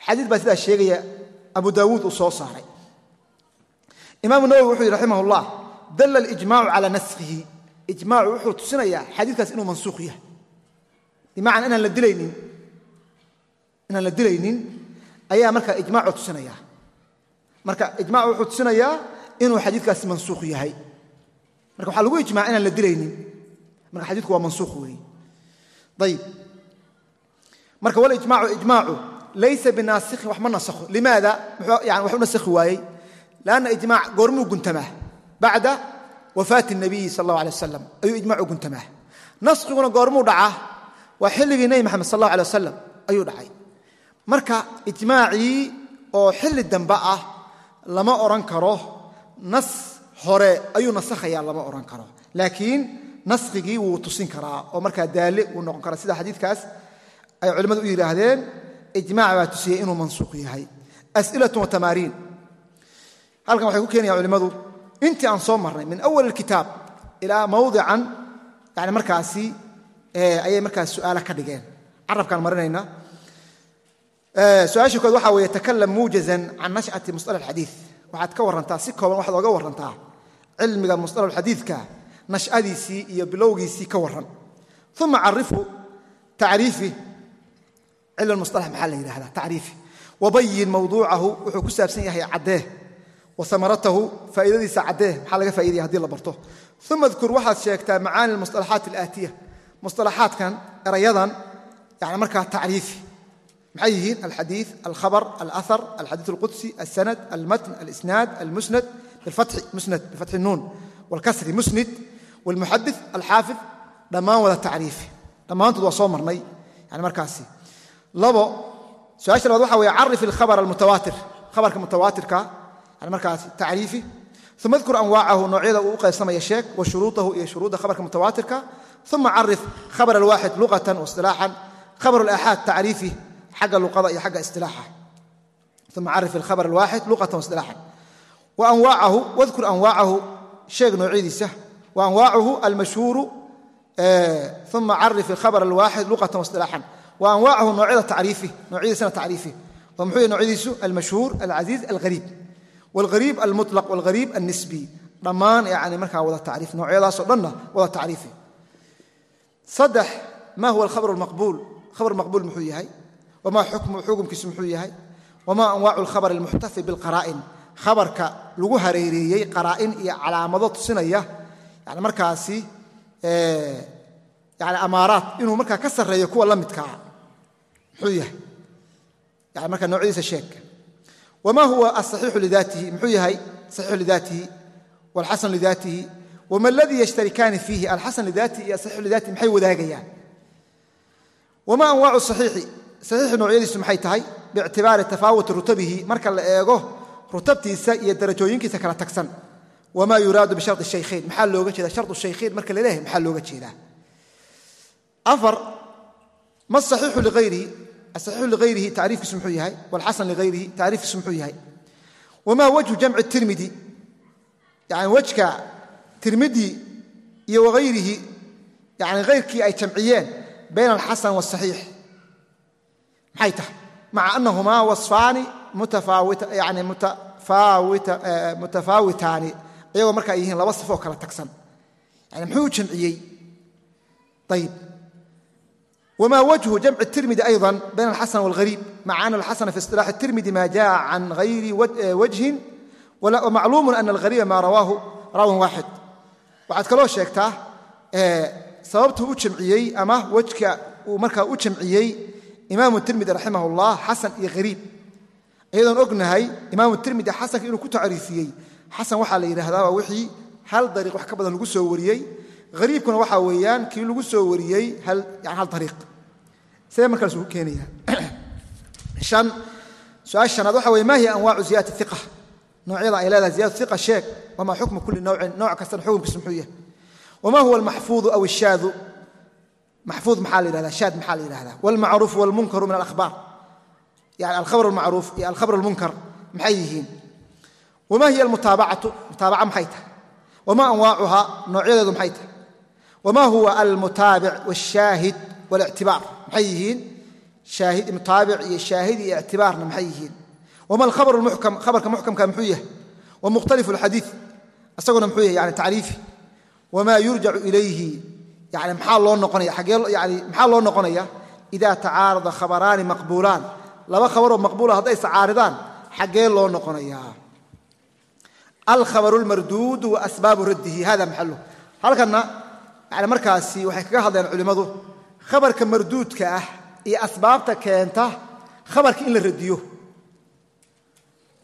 xadiid baa sidaa sheegaya abu daawuud uu soo saaray. Imaamu nawowi wuxuu yidhi raximah ullah dalla alijmaacu calaa naskhihi. Ijmaacu wuxuu tusinayaa xadiidkaas inuu mansuukh yahay. Bimacnaa inaan la dilaynin ayaa marka ijmaacu tusinaya marka ijmacu wuxuu tusinayaa inuu xadiidkaasi mansuukh yahay marka waxaa lagu ijmaca inaan la dilaynin marka xadiidku waa mansuukh weeye ayib marka walijmaacu ijmaacu laysa binaasikhin wax ma nasakho limaada yani wax u nasakhi waayey lanna ijmac goormuu guntamaa bacda wafaati الnabiyi sal اllah alay wasalam ayuu ijmacu guntamaa naskiguna goormuu dhacaa waa xilligii nebi maxamed sal اllah alay wasalam ayuu dhacay marka ijmaacii oo xilli dambe ah lama odhan karo nas hore ayuu nasakhaya lama odhan karo. Laakiin naskigii wuu tusin karaa oo markaa daale wuu noqon karaa. Sida xadiidkaas ay culimmadu u yidhaahdeen ijmac baa tusiyey inuu mansuuq yahay. As'ilaة watamaariin halkan waxay ku keenayaan culimmadu intii aan soo marnay min awal اlkitaab ilaa mawdican yani markaasi ayay markaas su'aala ka dhigeen. Carabkaan marinayna su-aasha kood waxaa weeye takalam muujazan can nashcati musطalax xadiid waxaad ka warrantaa si kooban waxaad oga warrantaa cilmiga musطalax xadiidka nash'adiisii iyo bilowgiisii ka warran uma carifu tacriifi cilm musطalax maxaa la yidhahdaa tacriifi wabayin mawduucahu wuxuu ku saabsan yahay caddee wa amaratahu faa'iidadiisa caddee maxaa laga fa'idaya hadii la barto uma dkur waxaad sheegtaa macaani musطalaxaat alaatiya musطalaxaadkan erayadan yani markaa tacriifi maxay yihiin alxadii alkhabr alahar alxadii اlqudsi alsanad almatn alisnaad almusnad bifatxi musnad bifatxi nuun wاlkasri musnid wاlmuxadis alxaafid dhammaan wada tacriifi dhammaantood waa soo marnay yani markaasi labo su-aasha labaad waxa weye carif ilkhabr almutawaatir khabarka mutawaatirka yani markaasi tacriifi uma dkur anwaacahu noocyada uu u qaybsamaya sheeg wa shuruudahu iyo shuruudda khabarka mutawaatirka uma carif khabr alwaaxid luqatan wasilaaxan khabr alaxaad tacriifi agga luada iyo agga isilaaxa uma carif ilkhabar alwaaxid luqatan waistilaaxan waanwaacahu wadkur anwaacahu sheeg noocidiisa wa anwaacuhu almashhuuru uma carif ilkhabar alwaaxid luqatan waistilaaxan wa anwaacahu noocyada tacriifi noocyadiisana tacriifi oo muxuu yahy nocyadiisu almashhuur alcasiiz alghariib walghariib almutlaq walghariib alnisbi dhammaan yani markaa wada tacriif noocyadaasoo dhanna wada tacriifi saddex maa huwa alkhabar maqbuul khabar maqbuul muxuu yahay wma xukumkiisu muxuu yahay wma anwaacu alkhabr almuxtafi bilqaraa'in khabarka lagu hareereeyey qaraa'in iyo calaamado tusinaya yani markaasi yani amaaraat inuu markaa ka sarreeyo kuwa la midkaa muxuu yahay yani markaa noocyadiisa sheeg wma huwa asaxiixu lidaatihi muxuu yahay saxiixu lidaatihi walxasan lidaatihi wma aladii yashtarikaani fiihi alxasan lidaatihi iyo asaxiixu lidaatihi maxay wadaagayaan wma anwaacu saxiixi saxiixi noocyadiisu maxay tahay? Biictibaari tafaawuti rutabihi marka la eego rutabtiisa iyo darajooyinkiisa kala tagsan. Wma yuraadu bishari shaykhayn maxaa looga jeeda shar shaykhayn marka la leeyahay maxaa looga jeedaa? Afar ma saxiixu liayrihi asaxiixu ligayrihi tacriifkiisu muxuu yahay? Walxasan ligayrihi tacriifkiisu muxuu yahay? Wma wajhu jamci tirmidi yani wejka tirmidi iyo wagayrihi yani hayrkii ay jamciyeen bayn alxasan wاsaxiix maxay tahay maca anahumaa wasfaani yani mutafaawitaani iyagoo marka ay yihiin laba sifoo kala tagsan yani muxuu u jamciyey ayib wma wجه جمع التirmidي أيضا byn الxasن والغريب مع أن الxasن في اصطلاح التirmidي ma jaء عan غayri وجهi وmacluم أن الغريب ma rawaahu raawi waaxid waxaad kaloo sheegtaa sababtuu u jamciyey ama wejka uu markaa u jamciyey imaam tirmidi raximah اllah xasan iyo hariib iyadoon ognahay imaam tirmidi xasanka inuu ku tacriifiyey. Xasan waxaa la yidhaahdaaba wixii hal dariiq wax ka badan lagu soo wariyey. Hariibkuna waxaa weeyaan kii lagu soo wariyey hal dariiq. Sidee markaa lasugu keenaya? Su'aasha shanaad waxa weye maa hiya anwaacu ziyadati iqa noocyada ay leedahay ziyadatu iqa sheeg wamaa xukmu kulli nowcin nooc kastana xukumkiisu muxuu yahay. Wamaa huwa almaxfuudu aw ishaadu maxfuud maxaa la yihahda shaad maxaa la yihahda walmacruufu walmunkaru min alakhbaar yani alkhabr almacruuf iyo alkhabr almunkar maxay yihiin wama hiya almutaabacatu mutaabaca maxay tahay wma anwaacuha noocyadeedu maxay tahay wma huwa almutaabic wاshaahid wاlictibaar maxay yihiin mutaabic iyo shaahid iyo ictibaarna maxay yihiin wma alkhabr muxkam khabarka muxkamka muxuu yahay wamukhtalifu اlxadiid isaguna muxuu yahay yani tacriifi wma yurjacu ilayhi yani maxaa loo noqonaya yani maxaa loo noqonaya ida tacaarada khabaraani maqbuulaan laba khabaroo maqbuula hadday iscaaridaan xaggee loo noqonaya alkhabr اlmarduud waasbaabu raddihi hada maxalu halkanna yani markaasi waxay kaga hadleen culimmadu khabarka marduudka ah iyo asbaabta keenta khabarka in la radiyo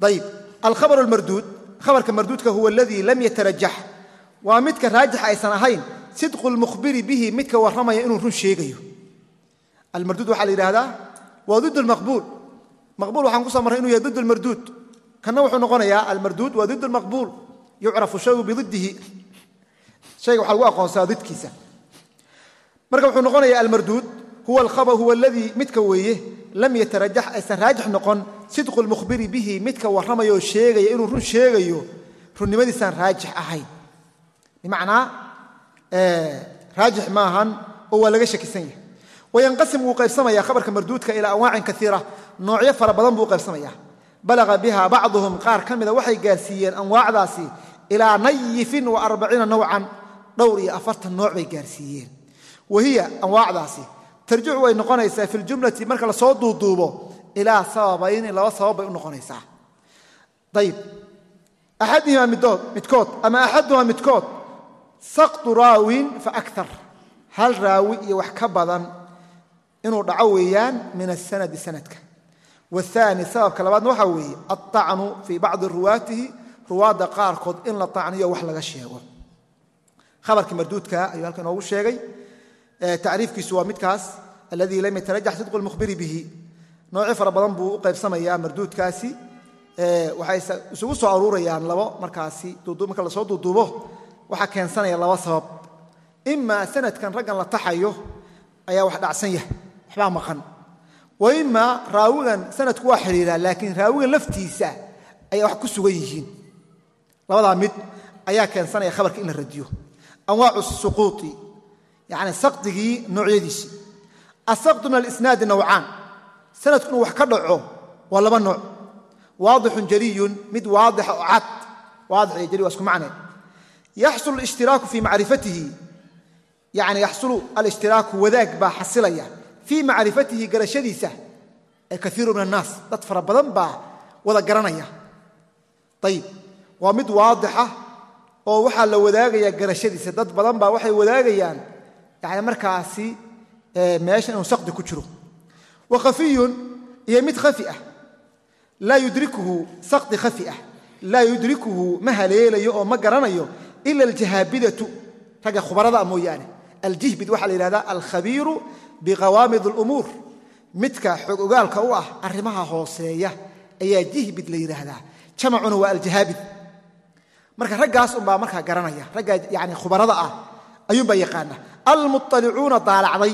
ayib alkhabr اlmarduud khabarka marduudka huwa aladii lam yatarajax waa midka raajix aysan ahayn sidqu اlmukhbiri bihi midka warramaya inuu run sheegayo. Almarduud waxaa la yidhahdaa waa did maqbuul. Maqbuul waxaan kuso marray inu yahay did اlmarduud kana wuxuu noqonayaa almarduud waa did maqbuul yucrafu shayu bididihi hayga waxa lagu aqoonsadaa didkiisa. Marka wuxuu noqonayaa almarduud huwa aladii midka weeye lam yatarajax aysan raajix noqon sidqu lmukhbiri bihi midka warramaya sheegaya inuu run sheegayo runnimadiisaan raajix ahayn. Bimacnaa raajix maahan oo waa laga shakisan yahay. Wayanqasim wuu qaybsamaya khabarka marduudka ilaa anwaacin kaiira noocyo fara badan buu qaybsamaya. Balaga biha bacduhum qaar ka mida waxay gaarsiiyeen anwaacdaasi ilaa nayifin wa arbaciina nowcan dhowr iyo afartan nooc bay gaarsiiyeen. Wahiya anwaacdaasi. Tarjicu way noqonaysaa fi ljumlati marka la soo duuduubo ilaa sababayni laba sabab bay u noqonaysaa. Ayib axadihimaa midood midkood ama axadumaa midkood saktu raawin fa akar hal raawi iyo wax ka badan inuu dhaco weeyaan min asanadi sanadka. Waani sababka labaadna waxaa weeye aacnu fii bacdi ruwaatihi ruwaadda qaarkood in la acniyo wax laga sheego. Khabarkii marduudka ayuu halka inoogu sheegay. Tacriifkiisu waa midkaas aladii lam yatarajax sidqu lmukhbiri bihi. Noocyo fara badan buu u qaybsamayaa marduudkaasi. Waxay isugu soo aruurayaan labo markaasi marka la soo duuduubo waxaa keensanaya laba sabab. Imaa sanadkan raggan la taxayo ayaa wax dhacsan yahay waxbaa maqan. Wa imaa raawigan sanadku waa xidhiiraa laakiin raawigan laftiisa ayaa wax ku sugan yihiin. Labadaa mid ayaa keensanaya khabarka in la radiyo anwaacu suquuطi yani saqdigii noocyadiisii asaqdu min alisnaadi nawcaan. Sanadku inuu wax ka dhaco waa laba nooc. Waadixun jariyun mid waadixa oo cad. Waadix iyo jari waa isku macne yaxsulu alishtiraaku fii macrifatihi. Yani yaxsulu alishtiraaku wadaag baa xasilaya. Fii macrifatihi garashadiisa ee kaiiru min annaas. Dad fara badan baa wada garanaya. Ayib waa mid waadixa oo waxaa la wadaagaya garashadiisa dad badan baa waxay wadaagayaan yani markaasi meesha inuu saqdi ku jiro. Wa khafiyun iyo mid khafi ah. Laa yudrikuhu saqdi khafi ah. Laa yudrikuhu ma haleelayo oo ma garanayo ila aljahaabidatu ragga khubarada mooyaane aljihbid waxaa la yidhahdaa alkhabiiru biqawaamid alumuur midka xog ogaalka u ah arrimaha hooseeya ayaa jihbid la yidhaahdaa jamacuna waa aljahaabid marka raggaas unbaa markaa garanaya raggaa yani khubarada ah ayuunbaa yaqaana almuطalicuuna daalacday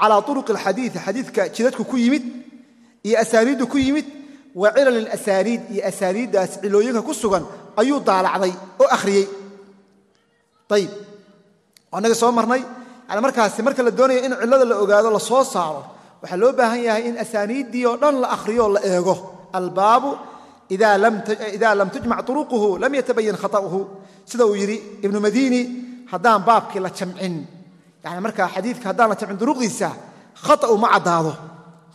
calaa uruqi alxadiidi xadiidka jidadku ku yimid iyo asaaniiddu ku yimid wa cilal ilasaaniid iyo asaaniiddaas cilooyinka ku sugan ayuu daalacday oo akhriyey. Ayib annaga soo marnay. Yani markaasi marka la doonayo in cillada la ogaado la soo saaro waxaa loo baahan yahay in asaaniiddii oo dhan la akhriyo la eego. Albaabu ida lam tujmac turuquhu lam yatabayan khata'uhu. Sida uu yidhi ibnu madiini haddaan baabkii la jamcin. Yani markaa xadiidka haddaan la jamcin duruqdiisa khata'u ma caddaado.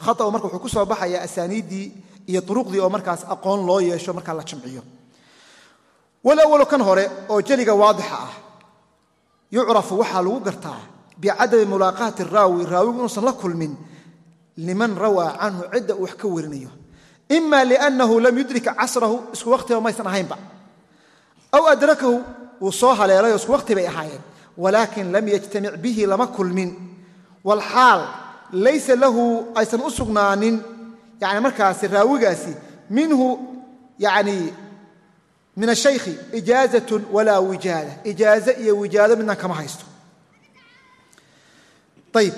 Khata'u marka wuxuu ku soo baxayaa asaaniiddii iyo turuqdii oo markaas aqoon loo yeesho markaa la jamciyo walawalu kan hore oo jeliga waadixa ah yucrafu waxaa lagu gartaa bicadami mulaaqaati raawi raawigu inuusan la kulmin liman rawaa canhu cidda uu wax ka warinayo. Ima liannahu lam yudrik casrahu isku wakhtiba maysan ahaynba. Aw adrakahu wuu soo haleelayo isku wakhti bay ahaayeen. Walaakin lam yajtamic bihi lama kulmin. Walxaal laysa lahu aysan u sugnaanin. Yani markaasi raawigaasi minhu yani min ashaykhi ijaazatun walaa wijaada ijaaze iyo wijaado midna kama haysto. Ayib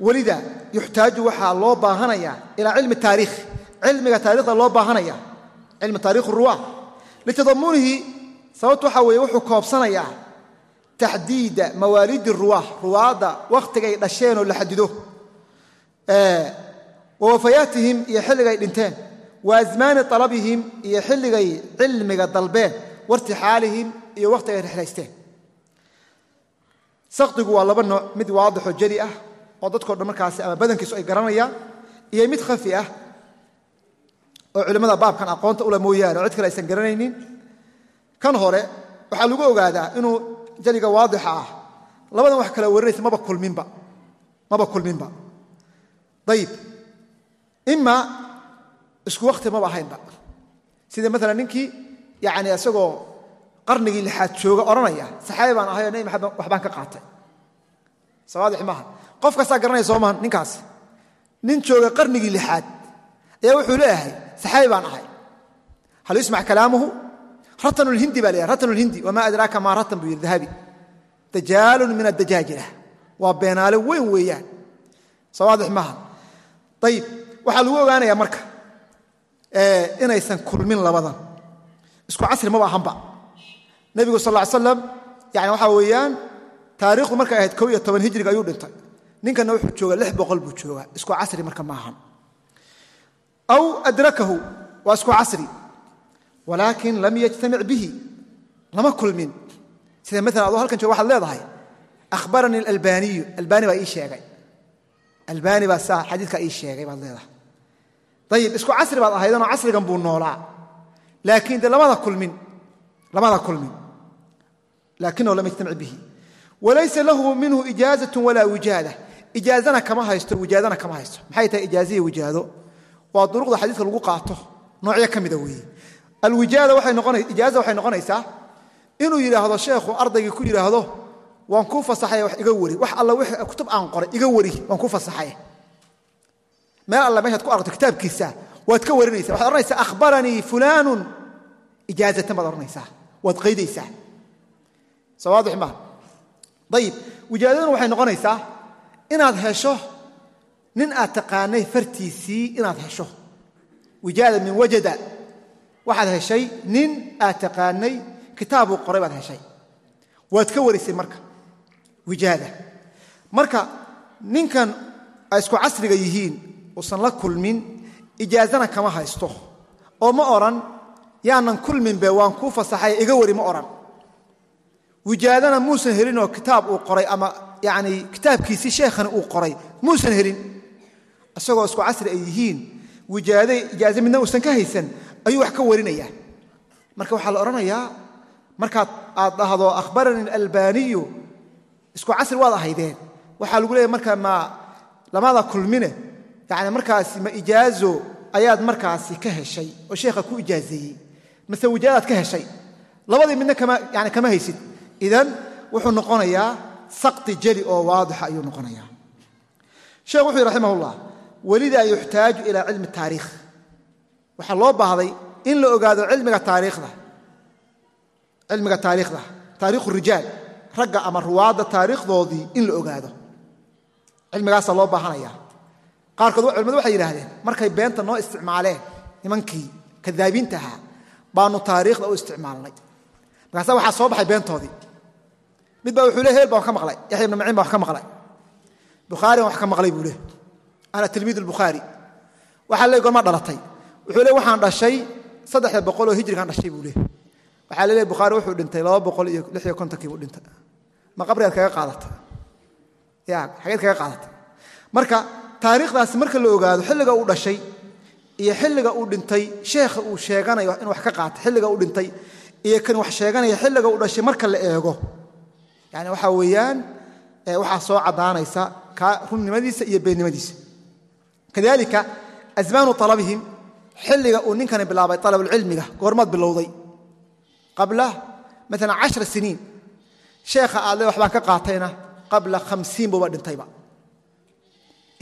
welida yuxtaaju waxaa loo baahanayaa ilaa cilmi taariikh. Cilmiga taarikhda loo baahanaya cilmi taarikh ruwa litadamunihi sababtu waxaa weeye wuxuu koobsanayaa taxdiida mawaalidi ruwa ruwaadda dhasheen oo la xadido wa iyo xilligay dhinteen wa asmaani alabihim iyo xilligay cilmiga dalbeen wairtixaalihim iyo wakhtigay rexlaysteen sakdigu waa laba nooc mid waadixoo jeli ah oo dadkao dhan markaasi ama badankiisu ay garanayaan iyo mid khafi ah oo culimmada baabkan aqoonta ula mooyaane oo cid kale aysan garanaynin. Kan hore waxaa lagu ogaadaa inuu jeliga waadixa ah labadan wax kala warinaysa maba kulminba maba kulminba. Ayib ima isku wakti maba ahaynba sida maala ninkii yani isagoo qarnigii lixaad jooga odhanaya saxaabi baan ahay oo nebi maxamed waxbaan ka qaatay. Sawaadix maaha. Qof kastaa garanaya soo maha ninkaas. Nin jooga qarnigii lixaad. Ayaa wuxuu leeyahay saxaabi baan ahay. Hal yusmac kalaamuhu? Ratan lhindi baa leeyahay ratan lhindi wamaa adraaka maa ratan buu yidhi dahabi. Dajaalun min adajaajila waa beenaale weyn weeyaan. Sawaadix maaha. Ayib waxaa lagu ogaanayaa marka inaysan kulmin labadan. Isku casri maba ahanba nebigu sal slam yani waxaa weeyaan taarikhdu markay ahayd kow iyo toban hijriga ayuu dhintay. Ninkana wuxuu jooga lix boqol buu joogaa. Isku casri marka ma aw adrakahu waa isku casri. Walaakin lam yajtamic bihi lama kulmin. Sida maala adoo halkan jooga waxaad leedahay ahbaranii alalbaniyu. Albani baa ii sheegay. Albani baa saa xadiidkaa ii sheegay baad leedahay ayib isku casri baad ahaydanoo casrigan buu noolaa. Laakiin de lamada kulmin lamada kulmin. Laakinahu lam yajtamic bihi. Walaysa lahu minhu ijaazatu walaa wijaada. Ijaazana kama haysto wijaadana kama haysto. Maxay tahay ijaaziya wijaado? Waa duruqda xadiiska lagu qaato. Noocyo ka mida weeye. Alwijaaza waxay noqonaysaa inuu yidhaahdo sheekhu ardaygii ku yidhaahdo waan kuu fasaxaya wax iga wari wax alla kutub aan qoray iga wari waan kuu fasaxaya meel alla meeshaad ku aragto kitaabkiisa waad ka warinaysa waxaad odhanaysaa akhbaranii fulaanun ijaazatan baad odhanaysaa waad qaydaysaa. Soo waadix maa ayib wijaadaduna waxay noqonaysaa inaad hesho nin aad taqaanay fartiisii inaad hesho. Wijaada min wajada. Waxaad heshay nin aad taqaanay kitaabuu qoray baad heshay. Waad ka warisay marka wijaada. Marka ninkan ay isku casriga uusan la kulmin ijaazana kama haysto. Oo ma odhan yaanan kulminbe waan kuu fasaxay iga wari ma odhan wijaadana muusan helinoo kitaab uu qoray ama yani kitaabkiisii sheekhani uu qoray muusan helin. Isagoo isku casri ay yihiin wijaade ijaaze midna uusan ka haysan ayuu wax ka warinaya marka waxaa la odhanayaa markaad aad dhahdo akhbaranii albaniyu isku casri waad ahaydeen. Waxaa lagu leeyahy marka ma lamada kulmine yani markaasi ma ijaazo ayaad markaasi ka heshay oo sheekha ku ijaazeeyey mase wijaadaad ka heshay. Labadii midna yani kama haysid. Idan wuxuu noqonayaa sakti jeli oo waadixa ayuu noqonayaa. Sheekh wuxuu yhi raximah ullah welidaa yuxtaaju ilaa cilmi taariikh. Waxaa loo baahday in la ogaado cilmiga taariikhda. Cilmiga taariikhda taarikhu rijaal ragga ama ruwaadda taariikhdoodii in la ogaado. Cilmigaasaa loo baahanaya qaarkood culimadu waxay yidhaahdeen markay beenta noo isticmaaleen nimankii kadaabiinta ahaa baanu taariikhda u isticmaalnay. Markaasa waxaa soo baxay beentoodii mid baa wuxuu le heel baan wax ka maqlay yaxya ibnu maciin baan wax ka maqlay. Bukhaari baan wax ka maqlay buu leh ana tilmiid albukhaari. Waxaa le gorma dhalatay. Wuxuu le waxaan dhashay saddex boqoloo hijrigan dhashay buu leeyahy waxaa laleeyahy bukhaari wuxuu dhintay laba boqol iyo lix iyo kontonkii buu dhintay. Ma qabrigaad kaga qaadata? Ya xageed kaga qaadata? Marka taariikhdaasi marka la ogaado xilliga uu dhashay iyo xilliga uu dhintay sheekha uu sheeganayo in wax ka qaata xilliga uu dhintay iyo kan wax sheeganaya xilliga uu dhashay marka la eego. Yani waxaa weeyaan waxaa soo caddaanaysa ka runnimadiisa iyo beennimadiisa kadalika asmaanu alabihim xilliga uu ninkani bilaabay alabulcilmiga goormaad bilowday. Qabla maala cashra siniin sheekha aadle waxbaan ka qaatayna qabla hamsiin buuba dhintayba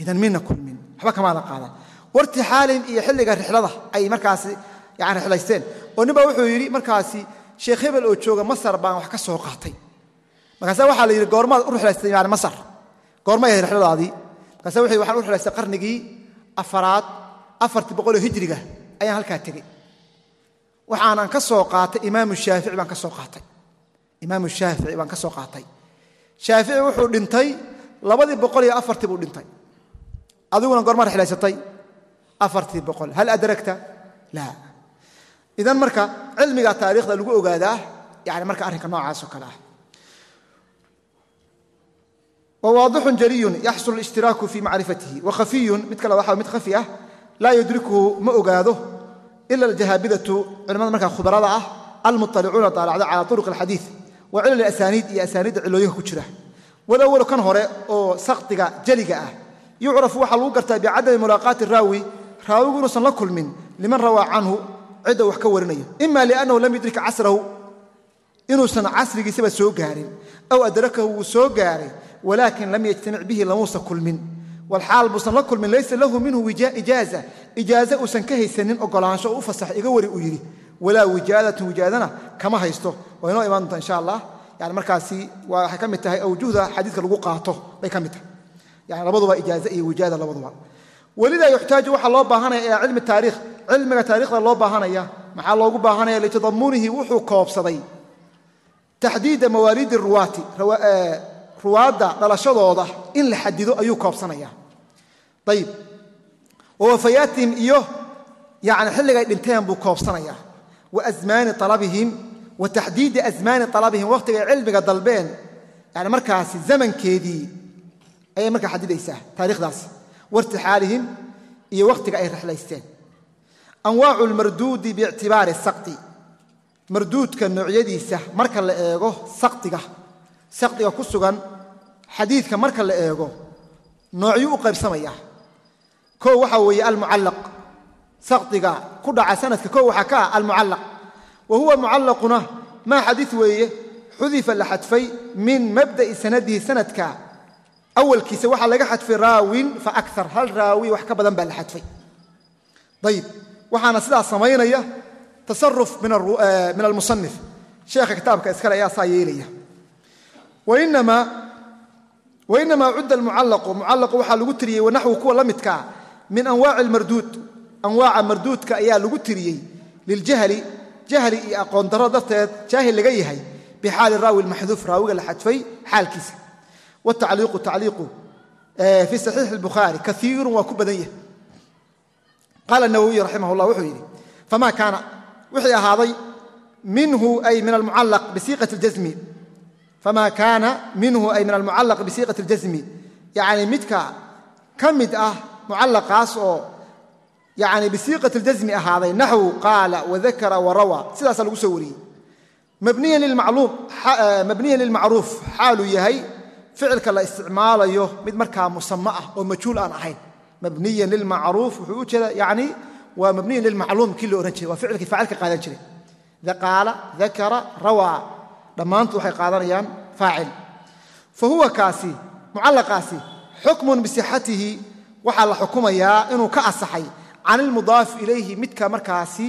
idan mina kulmin. Waxba kamaadan qaadan wartixaalin iyo xilliga rixlada ay markaasi yani rixlaysteen. Oo nin baa wuxuu yidhi markaasi sheekh hebel oo jooga masar baan wax ka soo qaatay. Markaasa waxaa la yidhi goormaad u rixlaystay yani masar. Goormay ahay rixladaadii. Markaasa wuxuu waxaan u rixlaystay qarnigii afaraad afartii boqoloo hijriga. Ayaan halkaa tegey. Waxaanan ka soo qaatay imaamu shaafici baan ka soo qaatay. Imaamu shaafici baan ka soo qaatay. Shaafici wuxuu dhintay labadii boqol iyo afartii buu dhintay adiguna goormaa rixlaysatay afartii boqol. Hal adragta laa idan marka cilmiga taariikhda lagu ogaadaa yani marka arrinka noocaasoo kale ah. Wawaadixun jaliyun yaxsul ishtiraaku fii macrifatihi. Wakhafiyun mid kale waxa mid khafi ah laa yudrikuhu ma ogaado ila aljahaabidatu culimada markaa khubarada ah almuطalicuuna aalacda cala turuq alxadiid wa cilal asaniid iyo asaaniidda cilooyinka ku jira. Walawalo kan hore oo sakdiga jeliga ah yucrafu waxaa lagu gartaa bicadami mulaaqaati raawi raawigu inuusan la kulmin liman rawaa canhu cidda wax ka warinayo. Ima liannahu lam yudrik casrahu inuusan casrigiisaba soo gaarin aw adrakahu wuu soo gaaray walaakin lam yajtamic bihi lamuusa kulmin. Walxaal buusan la kulmin laysa lahu minhu ijaaza. Ijaaza uusan ka haysanin ogolaansho oo u fasax iga wari uu yidhi. Walaa wijaadatun wijaadana kama haysto. Waa inoo imaan doonta insha allah. Yani markaasi waxay ka mid tahay awjuhda xadiidka labaduba ijaaze iyo wijaada labaduba welidaa yuxtaaju waxaa loo baahanaya ilaa cilmi taariikh cilmiga taarikhda loo baahanaya maxaa loogu baahanaya litadamunihi wuxuu koobsaday. Taxdiida mawaaliidi ruwaati ruwaadda dhalashadooda in la xadido ayuu koobsanaya ayib wa iyo yani xilligay dhinteen buu koobsanaya wa asmaani alabihim wa taxdiidi asmaani alabihim wakhtigay cilmiga dalbeen. Yani markaasi zamankeedii ayay markaa xadidaysaa taarikhdaasi wairtixaalihim iyo wakhtiga ay rexlaysteen anwaacu lmarduudi biictibaari sakti marduudka noocyadiisa marka la eego saktiga saktiga ku sugan xadiidka marka la eego noocyuu u qaybsamaya. Kow waxaa weeye almucallaq. Saktiga ku dhaca sanadka kow waxaa ka ah almucallaq. Wa huwa mucallaquna maa xadiid weeye xudifa la xadfay min mabda'i sanadihi sanadka awalkiisa waxaa laga xadfay raawin fa akar hal raawi wax ka badan baa la xadfay. Ayib waxaana sidaas samaynaya tasaruf min almusanif sheekha kitaabka iskale ayaa saa yeelaya. Wainamaa cudda almucallaqu mucallaqu waxaa lagu tiriyey wanaxwu kuwa la midkaa min anwaaci almarduud. Anwaaca marduudka ayaa lagu tiriyey liljahli jahli iyo aqoon darro darteed jaahil laga yahay bixaali raawi lmaxduuf raawiga la xadfay xaalkiisa wtacliiqu tacliiqu fii saxiixi اlbukhaari kaiirun waa ku badan yahay qaala nawowiy raximah اllah wuxuu yidhi fama kaana wixii ahaaday minhu ay min almucallaq bisiiqati اljasmi fama kaana minhu ay min almucallaq bisiiqati اljasmi yacni midka ka mid ah mucallaqaas oo yani bisiiqati اljasmi ahaaday naxwu qaala wadakara warawa sidaasaa lagu soo wariyey mabniyan lilmacruuf xaaluu yahay ficilka la isticmaalayo mid markaa musama ah oo majhuul aan ahayn. Mabniyan lilmacruuf wuxuu u jeeda yani waa mabniyan lilmacluum kii la ohan jiray waa ficilkii faacilka qaadan jiray. Qaala dakara rawaa dhammaantu waxay qaadanayaan faacil. Fa huwa kaasi mucallaqaasi xukmun bisixatihi waxaa la xukumayaa inuu ka asaxay can ilmudaaf ilayhi midka markaasi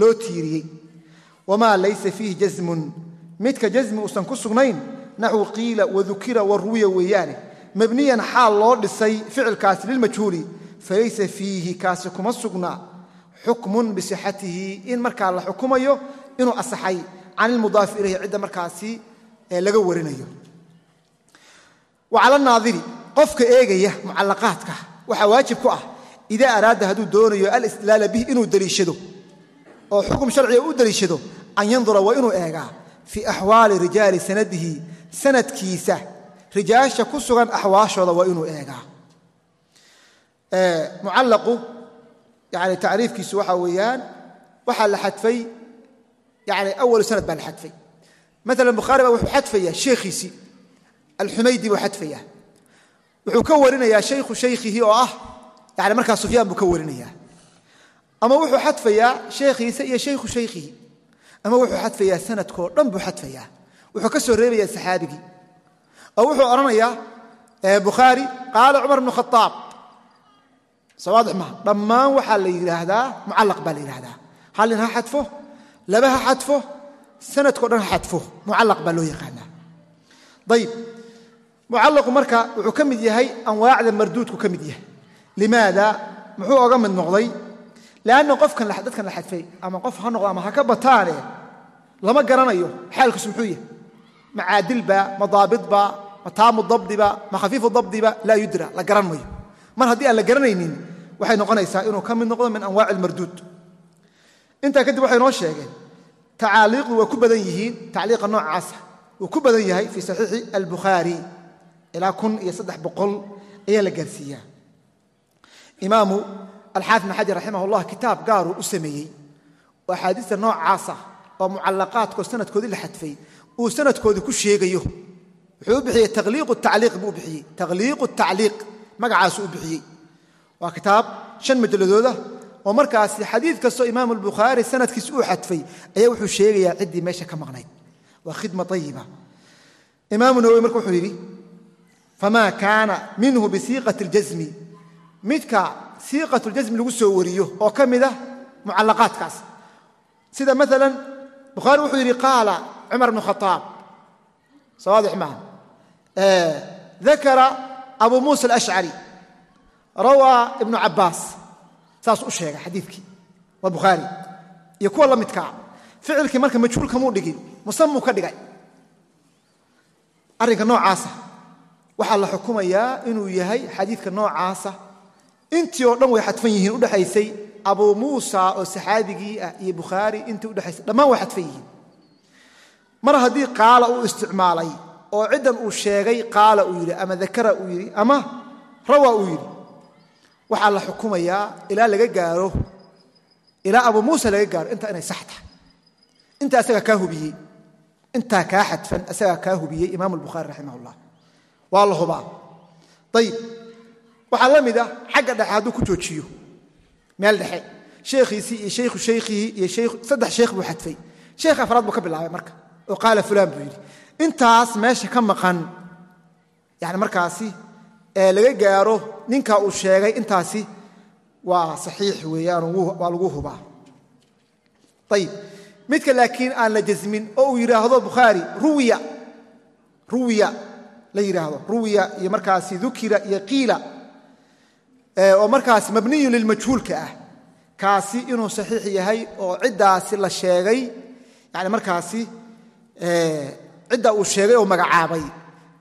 loo tiiriyey. Wamaa laysa fiihi jasmun midka jasmi uusan ku sugnayn naxwu qiila wadukira waruwiya weeyaane. Mabniyan xaal loo dhisay ficilkaasi lilmajhuuli falaysa fiihi kaasi kuma sugna. Xukmun bisixatihi in markaa la xukumayo inuu asaxay. Can ilmudaafi ilayhi cidda markaasi laga warinayo. Wa cala naadiri qofka eegaya mucallaqaadka waxaa waajib ku ah idaa araada hadduu doonayo alistidlaala bih inuu deliishado oo xukum sharciga u daliishado an yandura waa inuu eegaa fii axwaali rijaali sanadihi sanadkiisa rijaasha ku sugan axwaashooda waa inuu eegaa. Mucallaqu yani tacriifkiisu waxaa weeyaan waxaa la xadfay yani awalu sanad baa la xadfay. Maala bukhaari baa wuxuu xadfayaa sheekhiisii alxumaydi buu xadfayaa. Wuxuu ka warinayaa shaykhu shaykhihi oo ah yani markaa sufyaan buu ka warinayaa. Ama wuxuu xadfayaa sheekhiisa iyo shaykhu shaykhihi ama wuxuu xadfayaa sanadkoo dhan buu xadfayaa wuxuu ka soo reebayaa saxaabigii. Oo wuxuu odhanayaa bukhaari qaala cumar bnu khaaab soo waadix maha dhammaan waxaa la yidhaahdaa mucallaq baa la yidhahdaa hal nin ha xadfo laba ha xadfo sanadkao dhan ha xadfo mucallaq baa loo yaqaanaa. Ayib mucallaqu marka wuxuu ka mid yahay anwaacda marduudku ka mid yahay. Limaada muxuu oga mid noqday lanna qofkan dadkan la xadfay ama qof ha noqdo ama ha ka bataane lama garanayo xaalkiisu muxuu yahay ma caadilba ma daabidba ma taamu dabdiba ma khafiifu dabdiba laa yudra la garan mayo mar haddii aan la garanaynin waxay noqonaysaa inuu ka mid noqdo min anwaaci almarduud intaa kadib waxay noo sheegeen tacaaliiqdu waa ku badan yihiin tacliiqa noocaasa wuu ku badan yahay fii saxiixi albukhaari ilaa kun iyo saddex boqol ayaa la gaarsiiyaa. Imaamu alxaafid bn xajar raximah ullah kitaab gaaruu u sameeyey oo axaadiista noocaasa oo mucallaqaadkoo sanadkoodii la xadfay uu sanadkoodii ku sheegayo. Wuxuu bixiyey taliiqu tacliiq buu bixiyey. Takhliiqu tacliiq. Magacaasuu u bixiyey. Waa kitaab shan majaladooda oo markaasi xadiid kastoo imaamu albukhaari sanadkiis uu xadfay ayaa wuxuu sheegayaa ciddii meesha ka maqnayd. Waa khidma ayiba imaamu nawowi marka wuxuu yidhi famaa kaana minhu bisiiqati اljasmi midka siiqat ljasmi lagu soo wariyo oo ka mida mucallaqaadkaas. Sida maala bukhaari wuxuu yidhi qaala cumar bnu khaaab sawaadix maaha dakara abu muusa alashcari rawaa ibnu cabbaas saas u sheegay xadiidkii. Waa bukhaari iyo kuwa la midkaa ficilkii marka majhuul kamuu dhigin musamuu ka dhigay. Arrinka noocaasa waxaa la xukumayaa inuu yahay xadiidka noocaasa intii oo dhan way xadfan yihiin udhexaysay abu muusa oo saxaabigii ah iyo bukhaari intii udhexaysay dhammaan way xadfan yihiin mar haddii qaala uu isticmaalay oo ciddan uu sheegay qaala uu yidhi ama dakara uu yidhi ama rawa uu yidhi waxaa la xukumayaa ilaa laga gaaro ilaa abu muusa laga gaaro intaa inay sax tahay. Intaa asagaa kaa hubiyey. Intaa kaa xadfan asagaa kaa hubiyey imaam albukhaari raximah waa la hubaa. Ayib waxaa la mid ah xagga dhexe hadduu ku joojiyo. Meel dhexe. Sheekhiisii iyo shaykhu shaykhihi iyo saddex sheekh buu xadfay. Sheekh afraad buu ka bilaabay marka oo qaala fulaan buu yidhi intaas meesha ka maqan yani markaasi laga gaaro ninkaa uu sheegay intaasi waa saxiix weeyaan waa lagu hubaa. Ayib midka laakiin aan la jasmin oo uu yidhaahdo bukhaari ruwiya ruwiya la yidhaahdo. Ruwiya iyo markaasi dukira iyo qiila oo markaas mabniyu lilmajhuulka ah. Kaasi inuu saxiix yahay oo ciddaasi la sheegay yani markaasi cidda uu sheegay oo magacaabay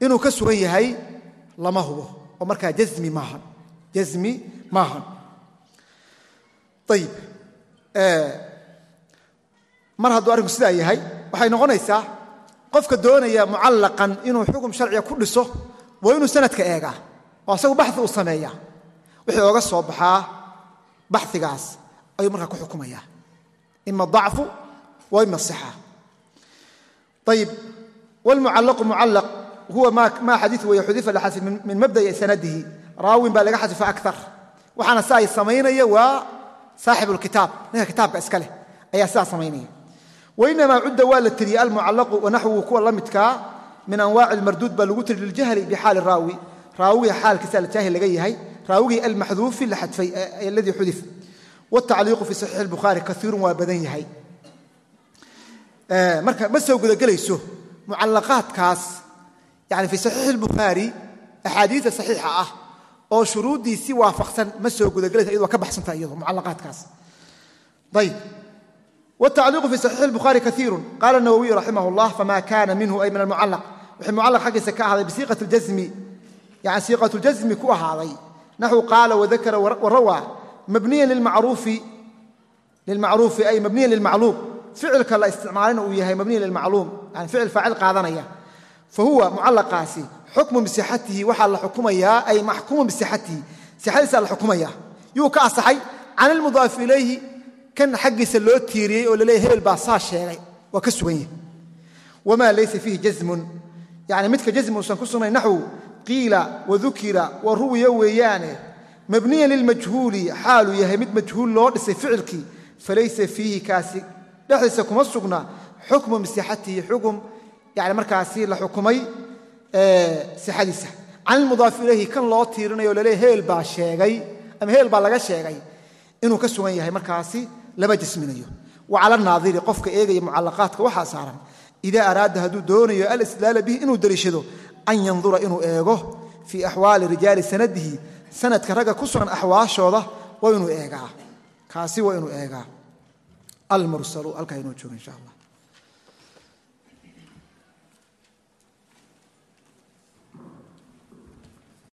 inuu ka sugan yahay lama hubo oo markaa jami maahan jami maahan ayib mar hadduu arrinku sidaa yahay waxay noqonaysaa qofka doonaya mucallaqan inuu xukum sharciga ku dhiso waa inuu sanadka eegaa oo asagu baxi uu sameeya wixii ooga soo baxaa baxigaas ayuu markaa ku xukumaya ima dacfu wa ima sixa ayib wlmucallaqu mucallaq huwa ma xadiiu wey xudifa la xadfi min mabda'i sanadihi raawin baa laga xadfa akar waxaana si ay samaynaya waa saaxib lkitaab ninka kitaabka iska leh ayaa sidaa samaynaya wainamaa cudda waa la tiriyey almucallaqu wanaxwuhu kuwa la midkaa min anwaaci lmarduud baa lagu tiri liljahli bixaali raawi raawiga xaalkiisa aljaahil laga yahay raawigii almaxduufi la xadfay aladii xudif wtacliiqu fi saxiix اlbukhaari kaiirun waa badan yahay marka ma soo gudagelayso mucallaqaadkaas yani fii saxiixi اlbukhaari axaadiida saxiixa ah oo shuruuddiisii waafaqsan ma soo gudagelaysa iyadoo ka baxsanta iyado mucallaqaadkaas ayb wtacliiqu fi saxiixi اlbukhaari kaiirun qaala nawowiyu raximah اllah fama kana minhu ay min almucallaq wixii mucallaq xaggiisa ka ahaaday bisiiqat اljasmi yani siiqat اljasmi ku ahaaday naxwu qaala wadakara warawaa mabniya lilmacruufi lilmacruufi ay mabniyan lilmacluum ficilka la isticmaalina uu yahay mabniyan lilmacluum yani ficil faacil qaadanaya. Fa huwa mucallaqaasi xukmu bisixatihi waxaa la xukumayaa ay maxkuumun bisixatihi sixadiisaa la xukumaya. Yuu ka asaxay can ilmudaafi ilayhi kan xaggiisa loo tiiriyey oo laleeyahy hebel baa saa sheegay waa ka sugan yahay. Wamaa laysa fiihi jasmun yani midka jasmi uusan ku sugnayn naxwu qiila wadukira wa ruwiya weeyaane mabniyan lilmajhuuli xaaluu yahay mid majhuul loo dhisay ficilkii falaysa fiihi kaasi dhexdiisa kuma sugna xukmu bisixatihi xukum yani markaasi la xukumay sixadiisa. Can ilmudaafi ilayhi kan loo tiirinayo o laleeyahy hebel baa sheegay ama hebel baa laga sheegay inuu ka sugan yahay markaasi lama jasminayo wa cala naadiri qofka eegaya mucallaqaadka waxaa saaran idaa araada hadduu doonayo alistidlaala bihi inuu deliishado an yandura inuu eego fii axwaali rijaali sanadihi sanadka ragga ku sugan axwaashooda waa inuu eegaa. Kaasi waa inuu eegaa almursalu halkaa inoo jooga insha allah